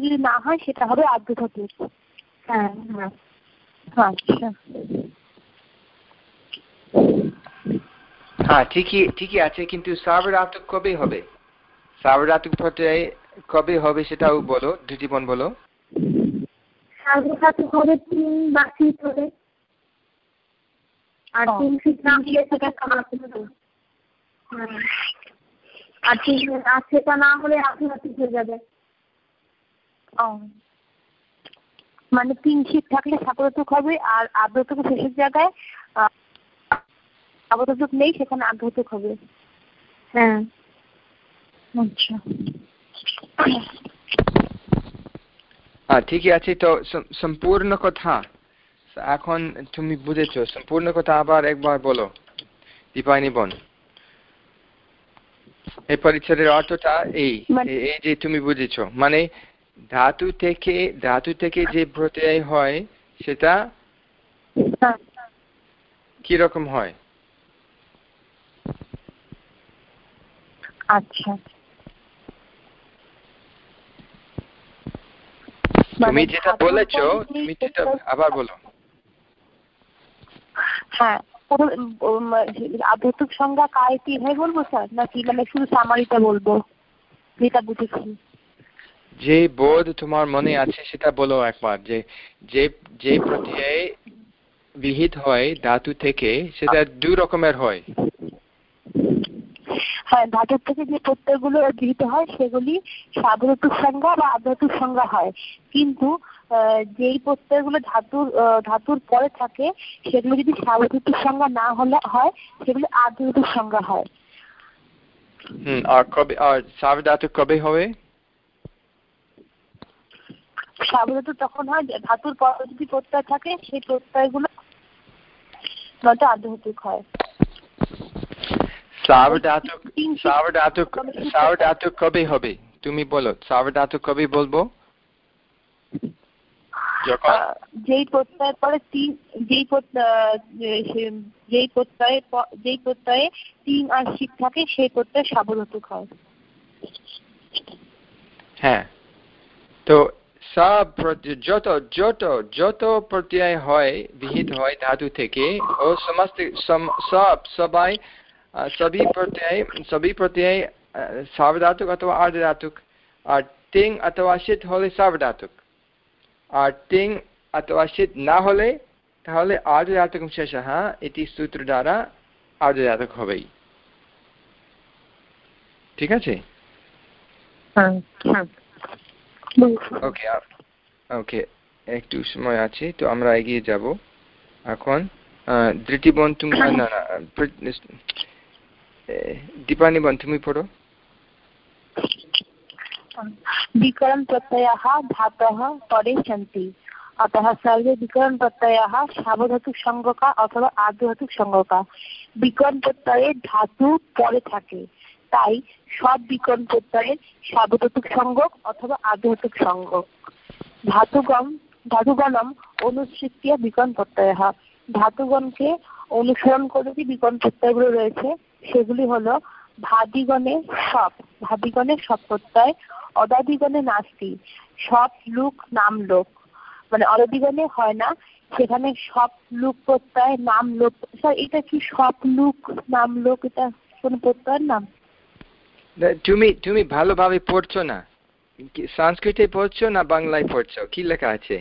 যদি না হয়, সেটা হবে আর্ধধাতু হ্যাঁ হ্যাঁ। আচ্ছা। হ্যাঁ ঠিকই ঠিকই আছে, কিন্তু সার্বধাতুক কবে হবে? প্রত্যয় কবে হবে সেটাও বলো দুটি বোন বলো। সার্বধাতুক হবে তিন বা শীত হবে। আর তিন শীত না হলে সেটা আর তিন আর সেটা না হলে আর্ধধাতুক হয়ে যাবে। মানে তিন শীত থাকলে সাবধাতুক হবে আর আর্দ্রতুক শেষের জায়গায় সাবধাতুক নেই সেখানে আর্দ্রতুক হবে। হ্যাঁ। আচ্ছা। ঠিকই আছে তো সম্পূর্ণ কথা। এখন তুমি বুঝেছ সম্পূর্ণ কথা আবার একবার বলো দীপায়নি বোন। এই পরিচ্ছেদের অর্থটা এই এই যে তুমি বুঝেছ মানে ধাতু থেকে ধাতু থেকে যে প্রত্যয় হয় সেটা কি রকম হয়? আচ্ছা। তুমি যেটা বলেছ তুমি যেটা আবার বলো। হ্যাঁ আধ্যাত্মিক সংজ্ঞা কায়টি হয় বলব স্যার? নাকি মানে শুধু সামারিটা বলব? যেটা বুঝেছি। যে বোধ তোমার মনে আছে সেটা বলো একবার। যে যে যে প্রত্যয় বিহিত হয় ধাতু থেকে সেটা দু রকমের হয়। হ্যাঁ। ধাতুর থেকে যে প্রত্যয়গুলো গৃহীত হয় সেগুলি সাধারণতুক সংজ্ঞা বা আধ্যাত্মিক সংজ্ঞা হয়। কিন্তু যেই প্রত্যয়গুলো ধাতুর ধাতুর পরে থাকে সেগুলো যদি সার্বধাতুক সংজ্ঞা না হলে হয় সেগুলো আধ্যাত্মিক সংজ্ঞা হয়। হুম আর কবে আর কবে হবে? সাবধাতু তখন হয় ধাতুর পর যদি প্রত্যয় থাকে সেই প্রত্যয়গুলো নয়তো আধ্যাত্মিক হয়। সাবধাতুক সাবধাতুক সাবধাতুক কবে হবে? তুমি বলো সাবধাতুক কবে বলব? যেই প্রত্যয়ের পরে তিন যেই যেই প্রত্যয়ে যেই প্রত্যয়ে তিন আর শীত থাকে সেই প্রত্যয় সাবধাতুক হয়। হ্যাঁ। তো সব যত যত যত প্রত্যয় হয় বিহিত হয় ধাতু থেকে ও সমস্ত সব সবাই সবই প্রত্যয় সবই প্রত্যয় সার্বধাতুক অথবা আর্ধধাতুক। আর টিং অথবা শীত হলে সার্বধাতুক আর টিং অথবা শীত না হলে তাহলে আর্ধধাতুক শেষ হ্যাঁ? এটি সূত্র দ্বারা আর্ধধাতুক হবেই। ঠিক আছে? ওকে ওকে একটু সময় আছে তো আমরা এগিয়ে যাব। এখন দৃষ্টিবন তুমি না না পড়ো। বিকরণ সর্বে বিকরণ সংজ্ঞকা অথবা সংজ্ঞকা বিকরণ প্রত্যয়ে ধাতু পরে থাকে। তাই সব বিকরণ প্রত্যয়ের সাবধাতুক সংজ্ঞক অথবা আর্ধধাতুক সংজ্ঞক ধাতুগম ধাতুগণম অনুসৃতীয় বিকরণ প্রত্যয় ধাতুগণকে অনুসরণ করে যে বিকরণ প্রত্যয়গুলো রয়েছে সেগুলি হলো ভাদিগণে সব ভাদিগণে সব প্রত্যয় অদাদিগণে নাস্তি সব লুক নাম লোক। মানে অদাদিগণে হয় না সেখানে সব লুক প্রত্যয় নাম লোক। স্যার এটা কি সব লুক নাম লোক এটা কোন প্রত্যয়ের নাম? তুমি তুমি ভালোভাবে পড়ছো না। সংস্কৃতে পড়ছো না বাংলায় পড়ছো? কি লেখা আছে?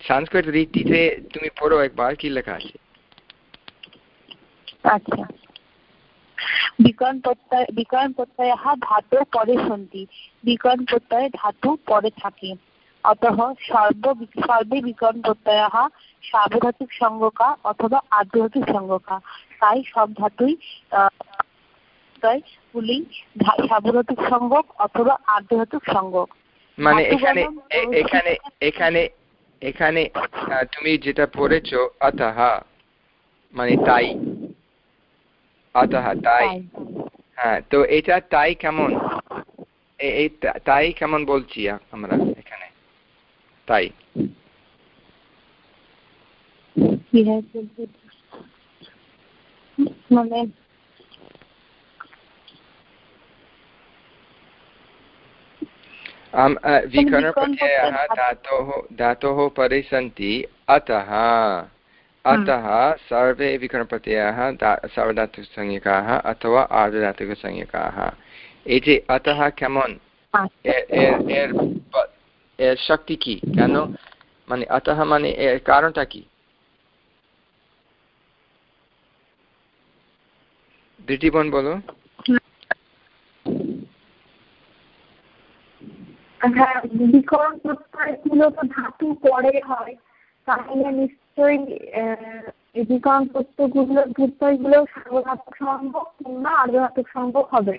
সংস্কৃত রীতিতে তুমি পড়ো একবার কি লেখা আছে? আচ্ছা। বিকরণ প্রত্যয় বিকরণ প্রত্যয় ধাতু পরে সন্তি বিকরণ প্রত্যয় ধাতু পরে থাকে। অতঃ সর্ব সর্বে বিকরণ প্রত্যয় সাবধাতুক সঙ্গকা অথবা আর্ধধাতুক সঙ্গকা। তাই সব ধাতুই গুলি সাবধাতুক সঙ্গক অথবা আর্ধধাতুক সঙ্গক। মানে এখানে এখানে এখানে এখানে তুমি যেটা পড়েছো অতঃ মানে তাই। অতঃ তাই হ্যাঁ তো এটা তাই কেমন এই তাই কেমন বলছি আমরা এখানে তাই মানে विकरणप्रत्ययः धातोः धातोः परे सन्ति अतः अतः सर्वे विकरणप्रत्ययाः सार्वधातुकसंज्ञकाः अथवा आर्धधातुकसंज्ञकाः এই যে অতः কেমন এর এর শক্তি কি কেন মানে অতः মানে এর কারণটা কি দৃষ্টিবন বলো হ্যাঁ বিকরণ প্রত্যয়গুলো তো ধাতু পরে হয় তাহলে নিশ্চয়ই বিকরণ প্রত্যয়গুলো প্রত্যয়গুলো সার্বধাতুক সম্ভব কিংবা আর্ধধাতুক সম্ভব হবে।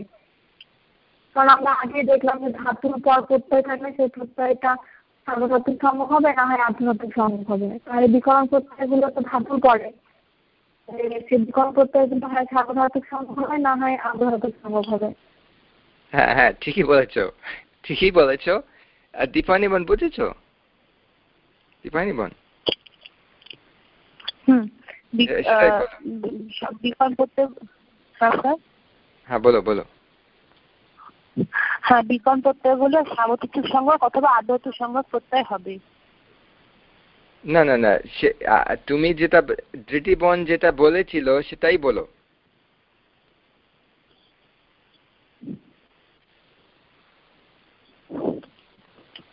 কারণ আমরা আগে দেখলাম যে ধাতুর পর প্রত্যয় থাকলে সেই প্রত্যয়টা সার্বধাতুক সম্ভব হবে, না হয় আর্ধধাতুক সম্ভব হবে। তাহলে বিকরণ প্রত্যয়গুলো তো ধাতুর পরে। সে বিকরণ প্রত্যয়গুলো হয় সার্বধাতুক সম্ভব হবে, না হয় আর্ধধাতুক সম্ভব হবে। হ্যাঁ হ্যাঁ ঠিকই বলেছ, ঠিকই বলেছ। দীপানি বোন হ্যাঁ বলো বলো। হ্যাঁ প্রত্যয় অথবা প্রত্যয় হবে। না না না তুমি যেটা ধৃতিবন যেটা বলেছিল সেটাই বলো।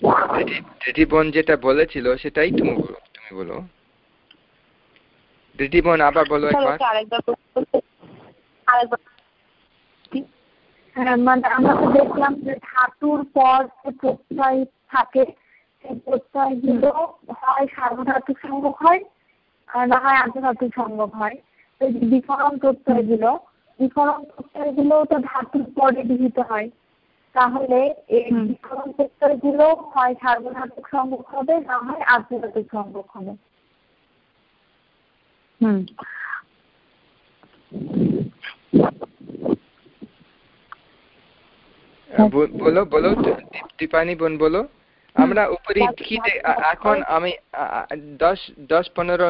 বোন যেটা বলেছিল সেটাই তুমি বলো তুমি বলো। বোন আবার বলো একবার। হ্যাঁ, মানে আমরা তো দেখলাম যে ধাতুর পর যে প্রত্যয় থাকে সেই প্রত্যয়গুলো হয় সার্বধাতুক সংযোগ হয় আর না হয় আন্তর্ধাতুক সংযোগ হয়। তো বিকরণ প্রত্যয়গুলো বিকরণ প্রত্যয়গুলো তো ধাতুর পরে বিহিত হয়। তাহলে এই বিকরণগুলো হয় সার্বধাতুক সম্ভব হবে না হয় আর্ধধাতুক সম্ভব হবে? হুম। বলো বলো দীপানি বোন বলো। আমরা উপরে এখন আমি দশ দশ পনেরো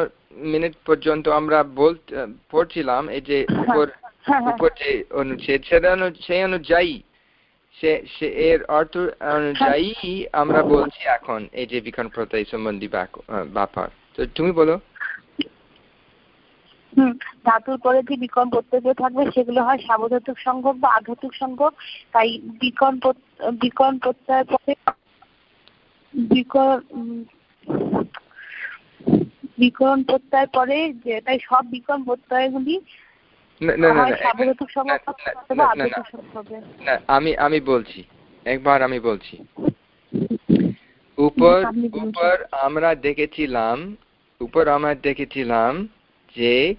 মিনিট পর্যন্ত আমরা বল পড়ছিলাম এই যে হ্যাঁ, উপর হ্যাঁ, হ্যাঁ। উপর যে অনুচ্ছেদ সেটা সেই অনুযায়ী সে সে এর অর্থ অনুযায়ী আমরা বলছি এখন এই যে বিকরণ প্রত্যয় সম্বন্ধী ব্যাপার তো তুমি বলো। হুম ধাতুর পরে যে বিকরণ প্রত্যয় থাকবে সেগুলো হয় সাবধাতুক সংখ্যক বা আঘাতুক সংখ্যক তাই বিকরণ বিকরণ প্রত্যয়ের পরে বিকরণ প্রত্যয় পরে যে তাই সব বিকরণ প্রত্যয়গুলি আমি আমি বলছি একবার আমি বলছি। উপর উপর আমরা দেখেছিলাম উপর আমরা দেখেছিলাম যে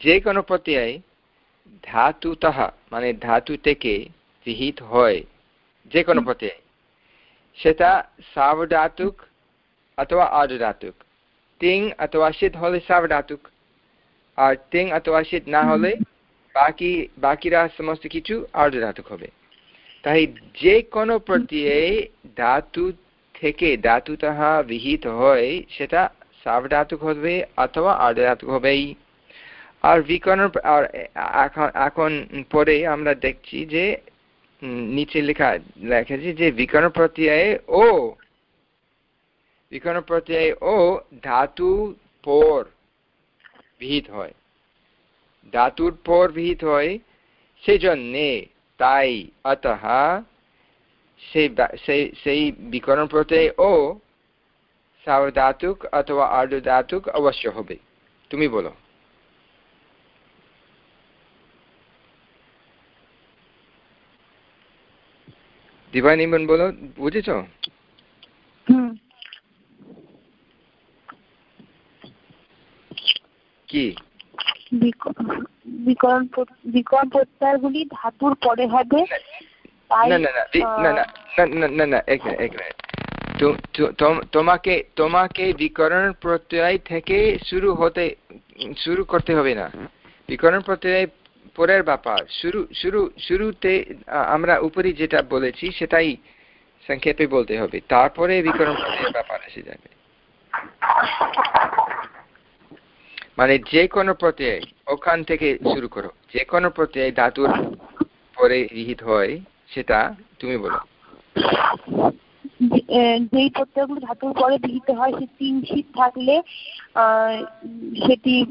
যে কোনো প্রত্যয় ধাতু তাহা মানে ধাতু থেকে বিহিত হয় যে কোনো প্রত্যয়। সেটা সাবধাতুক অথবা আর্ধধাতুক তিং অথবা শীত হলে সাবধাতুক। আর তিং অথবা শীত না হলে বাকি বাকিরা সমস্ত কিছু আর্ধধাতুক হবে। তাই যে কোনো প্রত্যয়ে ধাতু থেকে ধাতু তাহা বিহিত হয় সেটা সাবধাতুক হবে অথবা আর্ধধাতুক হবেই। আর বিকরণ আর এখন পরে আমরা দেখছি যে নিচে লেখা, লেখেছি যে বিকরণ প্রত্যয়ে ও, বিকরণ প্রত্যয় ও ধাতু পর বিহিত হয়। ধাতুর পর বিহিত হয়, সেজন্যে তাই অতः সেই সেই বিকরণ প্রত্যয় ও সাবধাতুক অথবা আর্ধধাতুক অবশ্য হবে। তুমি বলো। দিবানিবন বলো বুঝেছ? কি? বিকরণ বিকরণ প্রত্যয়গুলি ধাতুর পরে হবে। তোমাকে তোমাকে বিকরণ প্রত্যয় থেকে শুরু হতে, শুরু করতে হবে না। বিকরণ প্রত্যয় পরের ব্যাপার। শুরু শুরু, শুরুতে আমরা উপরে যেটা বলেছি, সেটাই সংক্ষেপে বলতে হবে। তারপরে বিকরণ প্রত্যয়ের ব্যাপার এসে যাবে। মানে যে কোনো প্রত্যয় ওখান থেকে শুরু করো। যে কোনো প্রত্যয় ধাতুর পরে বিহিত হয়, সেটা তুমি বলো। যেই প্রত্যয়গুলো ধাতুর পরে বিহিত হয় সে তিন শীত থাকলে সেটি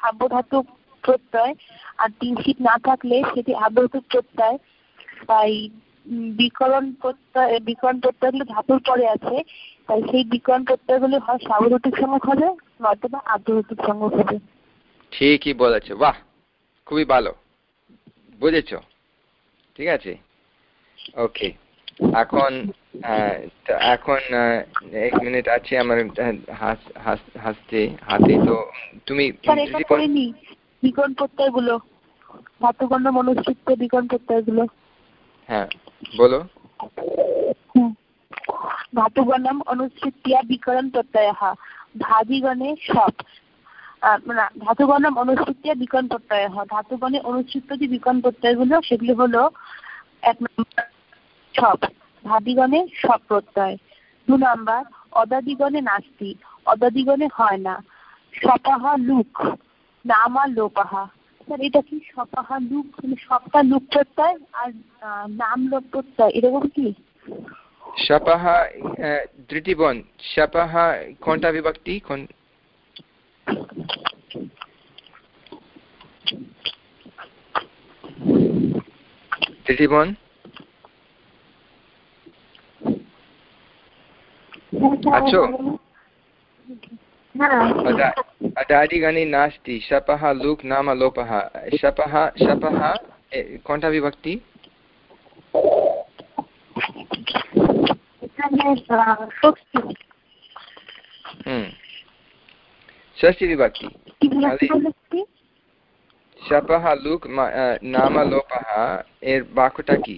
সাব্যধাতু প্রত্যয়। আর তিন শীত না থাকলে সেটি আবর্তক প্রত্যয়। তাই বিকরণ প্রত্যয় বিকরণ প্রত্যয়গুলো ধাতুর পরে আছে। তাই সেই বিকরণ প্রত্যয়গুলো হয় সাবধাতুক সঙ্গক হবে নয়তো আর্ধধাতুক সঙ্গক হবে ঠিকই বলেছে। বাহ! খুবই ভালো। বুঝেছ? ঠিক আছে? ওকে। এখন এখন এক মিনিট আছে আমার হাসতে হাতে তো তুমি বিকরণ প্রত্যয়গুলো ধাতুগণ্য মনুষ্যত্ব বিকরণ প্রত্যয়গুলো হ্যাঁ বলো। ধাতুগণম অনুসৃত্য বিকরণ প্রত্যয় ধাদিগণে সব ধাতুগণম অনুসৃত্য বিকরণ প্রত্যয় ধাতুগণে অনুসৃত যে বিকরণ প্রত্যয়গুলো সেগুলি হলো এক নম্বর সব ভাবিগণে সব প্রত্যয়। দু নম্বর, অদাদিগণে নাস্তি, অদাদিগণে হয় না। সপাহা লুক, নামা লোপাহা। স্যার, এটা কি সপাহা লুক? মানে সবটা লুক প্রত্যয় আর নাম লোক প্রত্যয়, এরকম কি? শপः ধৃতিবন শপः কোনটা বিভক্তি? কোন? ধৃতিবন আছো अदादिगणे नास्ति शपः लुक् नाम लोपः शपः शपः कोणता विभक्ति ষষ্ঠী বিভক্তি শপः লুক নাম লোপः এর বাক্যটা কি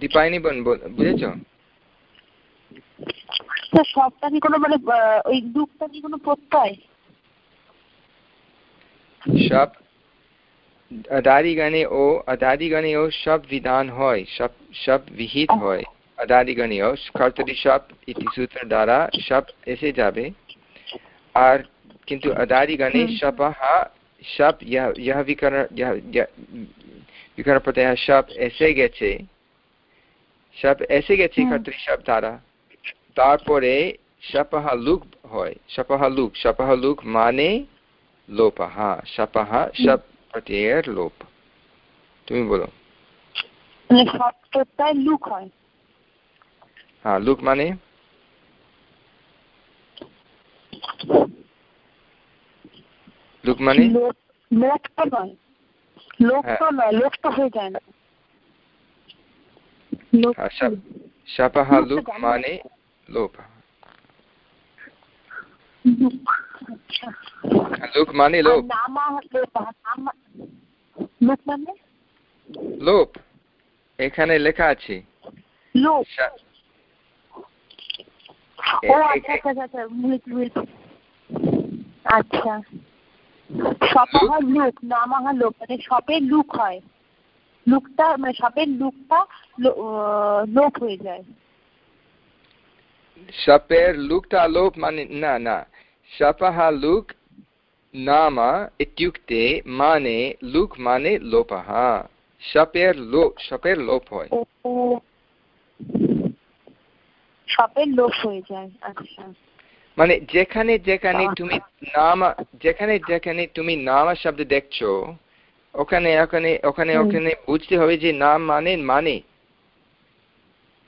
দীপায়নি বোন বুঝেছ সবটা কি কোনো মানে ওই দুঃখটা কি কোনো প্রত্যয় সব અદાદિગણે ઓ અદાદિગણેઓ શબ વિધાન હોય શબ શબ વિહિત હોય અદાદિગણેઓ কর্তরি শব্দ ইতি সূত্র দ্বারা শব্দ এসে যাবে আর কিন্তু অদাদিগণে শপহ শপ ইহ ইহ বিকরণ ইকার প্রত্যয় সব এসে গেছে সব এসে গেছে কর্তৃ সব দ্বারা তারপরে সপাহা লুক হয় সপাহা লুক সপাহা লুক মানে লোপাহা সপাহা সব প্রত্যয়ের লোপ তুমি বলো লুক হয় হ্যাঁ লুক মানে লুক মানে লোপ লোক তো হ্যাঁ। নয় লোক তো হয়ে যায় না। লোক। আচ্ছা। মানে লোপ আচ্ছা মানে লোপ মানে? লোপ। এখানে লেখা আছে। শা- ও আচ্ছা। সপাহ লুক লোক মানে সপের লুক হয়। লুকটা মানে সপের লুকটা লোপ হয়ে যায়। সাপের লুকটা লোপ মানে না না। লুক নামা ইত্যুক্তে মানে লুক মানে সাপের লোপ হয়। সাপের লোপ হয়ে যায় আচ্ছা। মানে যেখানে যেখানে তুমি নাম যেখানে যেখানে তুমি নাম শব্দ দেখছ ওখানে ওখানে ওখানে ওখানে বুঝতে হবে যে নাম মানে মানে।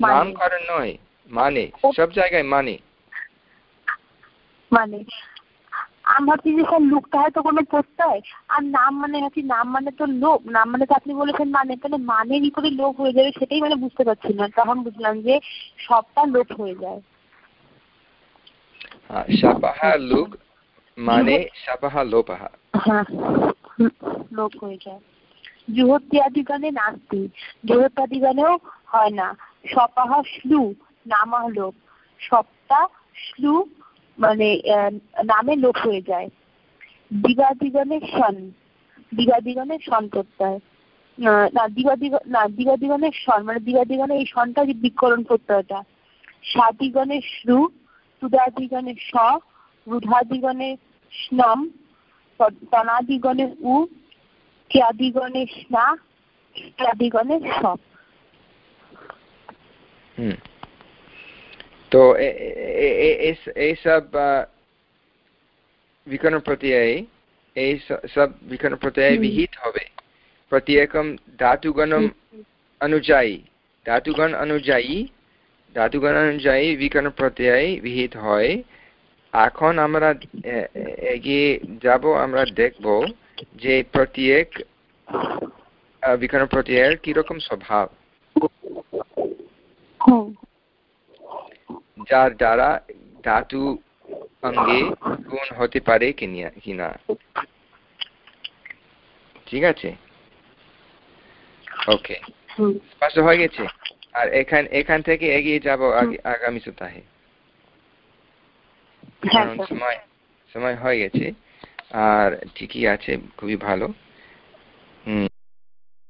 মানে। নামকরণ নয় মানে। সব জায়গায় মানে। মানে। আমি ভাবছি যে স্যার হয়তো কোনো প্রত্যয়। আর নাম মানে নাম মানে তো লোক। নাম মানে তো আপনি বলেছেন মানে। তাহলে মানে কি করে লোক হয়ে যাবে সেটাই মানে বুঝতে পারছি না। তখন বুঝলাম যে সবটা লোক হয়ে যায়। হ্যাঁ, শাপাহ লুক মানে লোপः হ্যাঁ হয়ে নাস্তি জুহত্যাদিগণেও হয় না। সপাহ শ্লু নামা লোক। সপ্তা শ্লু মানে নামে লোক হয়ে যায়। দিগাদিগণে সন দিগাদিগণে সন করতে হয় না দিগাদিগ না দিগাদিগণের সন মানে দিগাদিগণে এই সনটা বিকরণ প্রত্যয়টা সাদিগণে শ্রু সুদাদিগণে স রুধাদিগণে স্নম তনাদিগণে উ ক্যাদিগণে স্না ক্যাদিগণে স তো এই সব বিকর্ণ প্রত্যয় এই সব বিকর্ণ প্রত্যয় বিহিত হবে। প্রত্যেকম ধাতুগণ অনুযায়ী ধাতুগণ অনুযায়ী ধাতুগণ অনুযায়ী বিকরণ প্রত্যয় বিহিত হয়। এখন আমরা এগিয়ে যাব আমরা দেখব যে প্রত্যেক বিকরণ প্রত্যয়ের কীরকম স্বভাব। যার দ্বারা ধাতু অঙ্গে গুণ হতে পারে কিনা- কিনা। ঠিক আছে? ওকে। স্পষ্ট হয়ে গেছে? আর এখান এখান থেকে এগিয়ে যাব আগে- আগামী সপ্তাহে। হ্যাঁ সময় সময় হয়ে গেছে। আর ঠিকই আছে খুবই ভালো।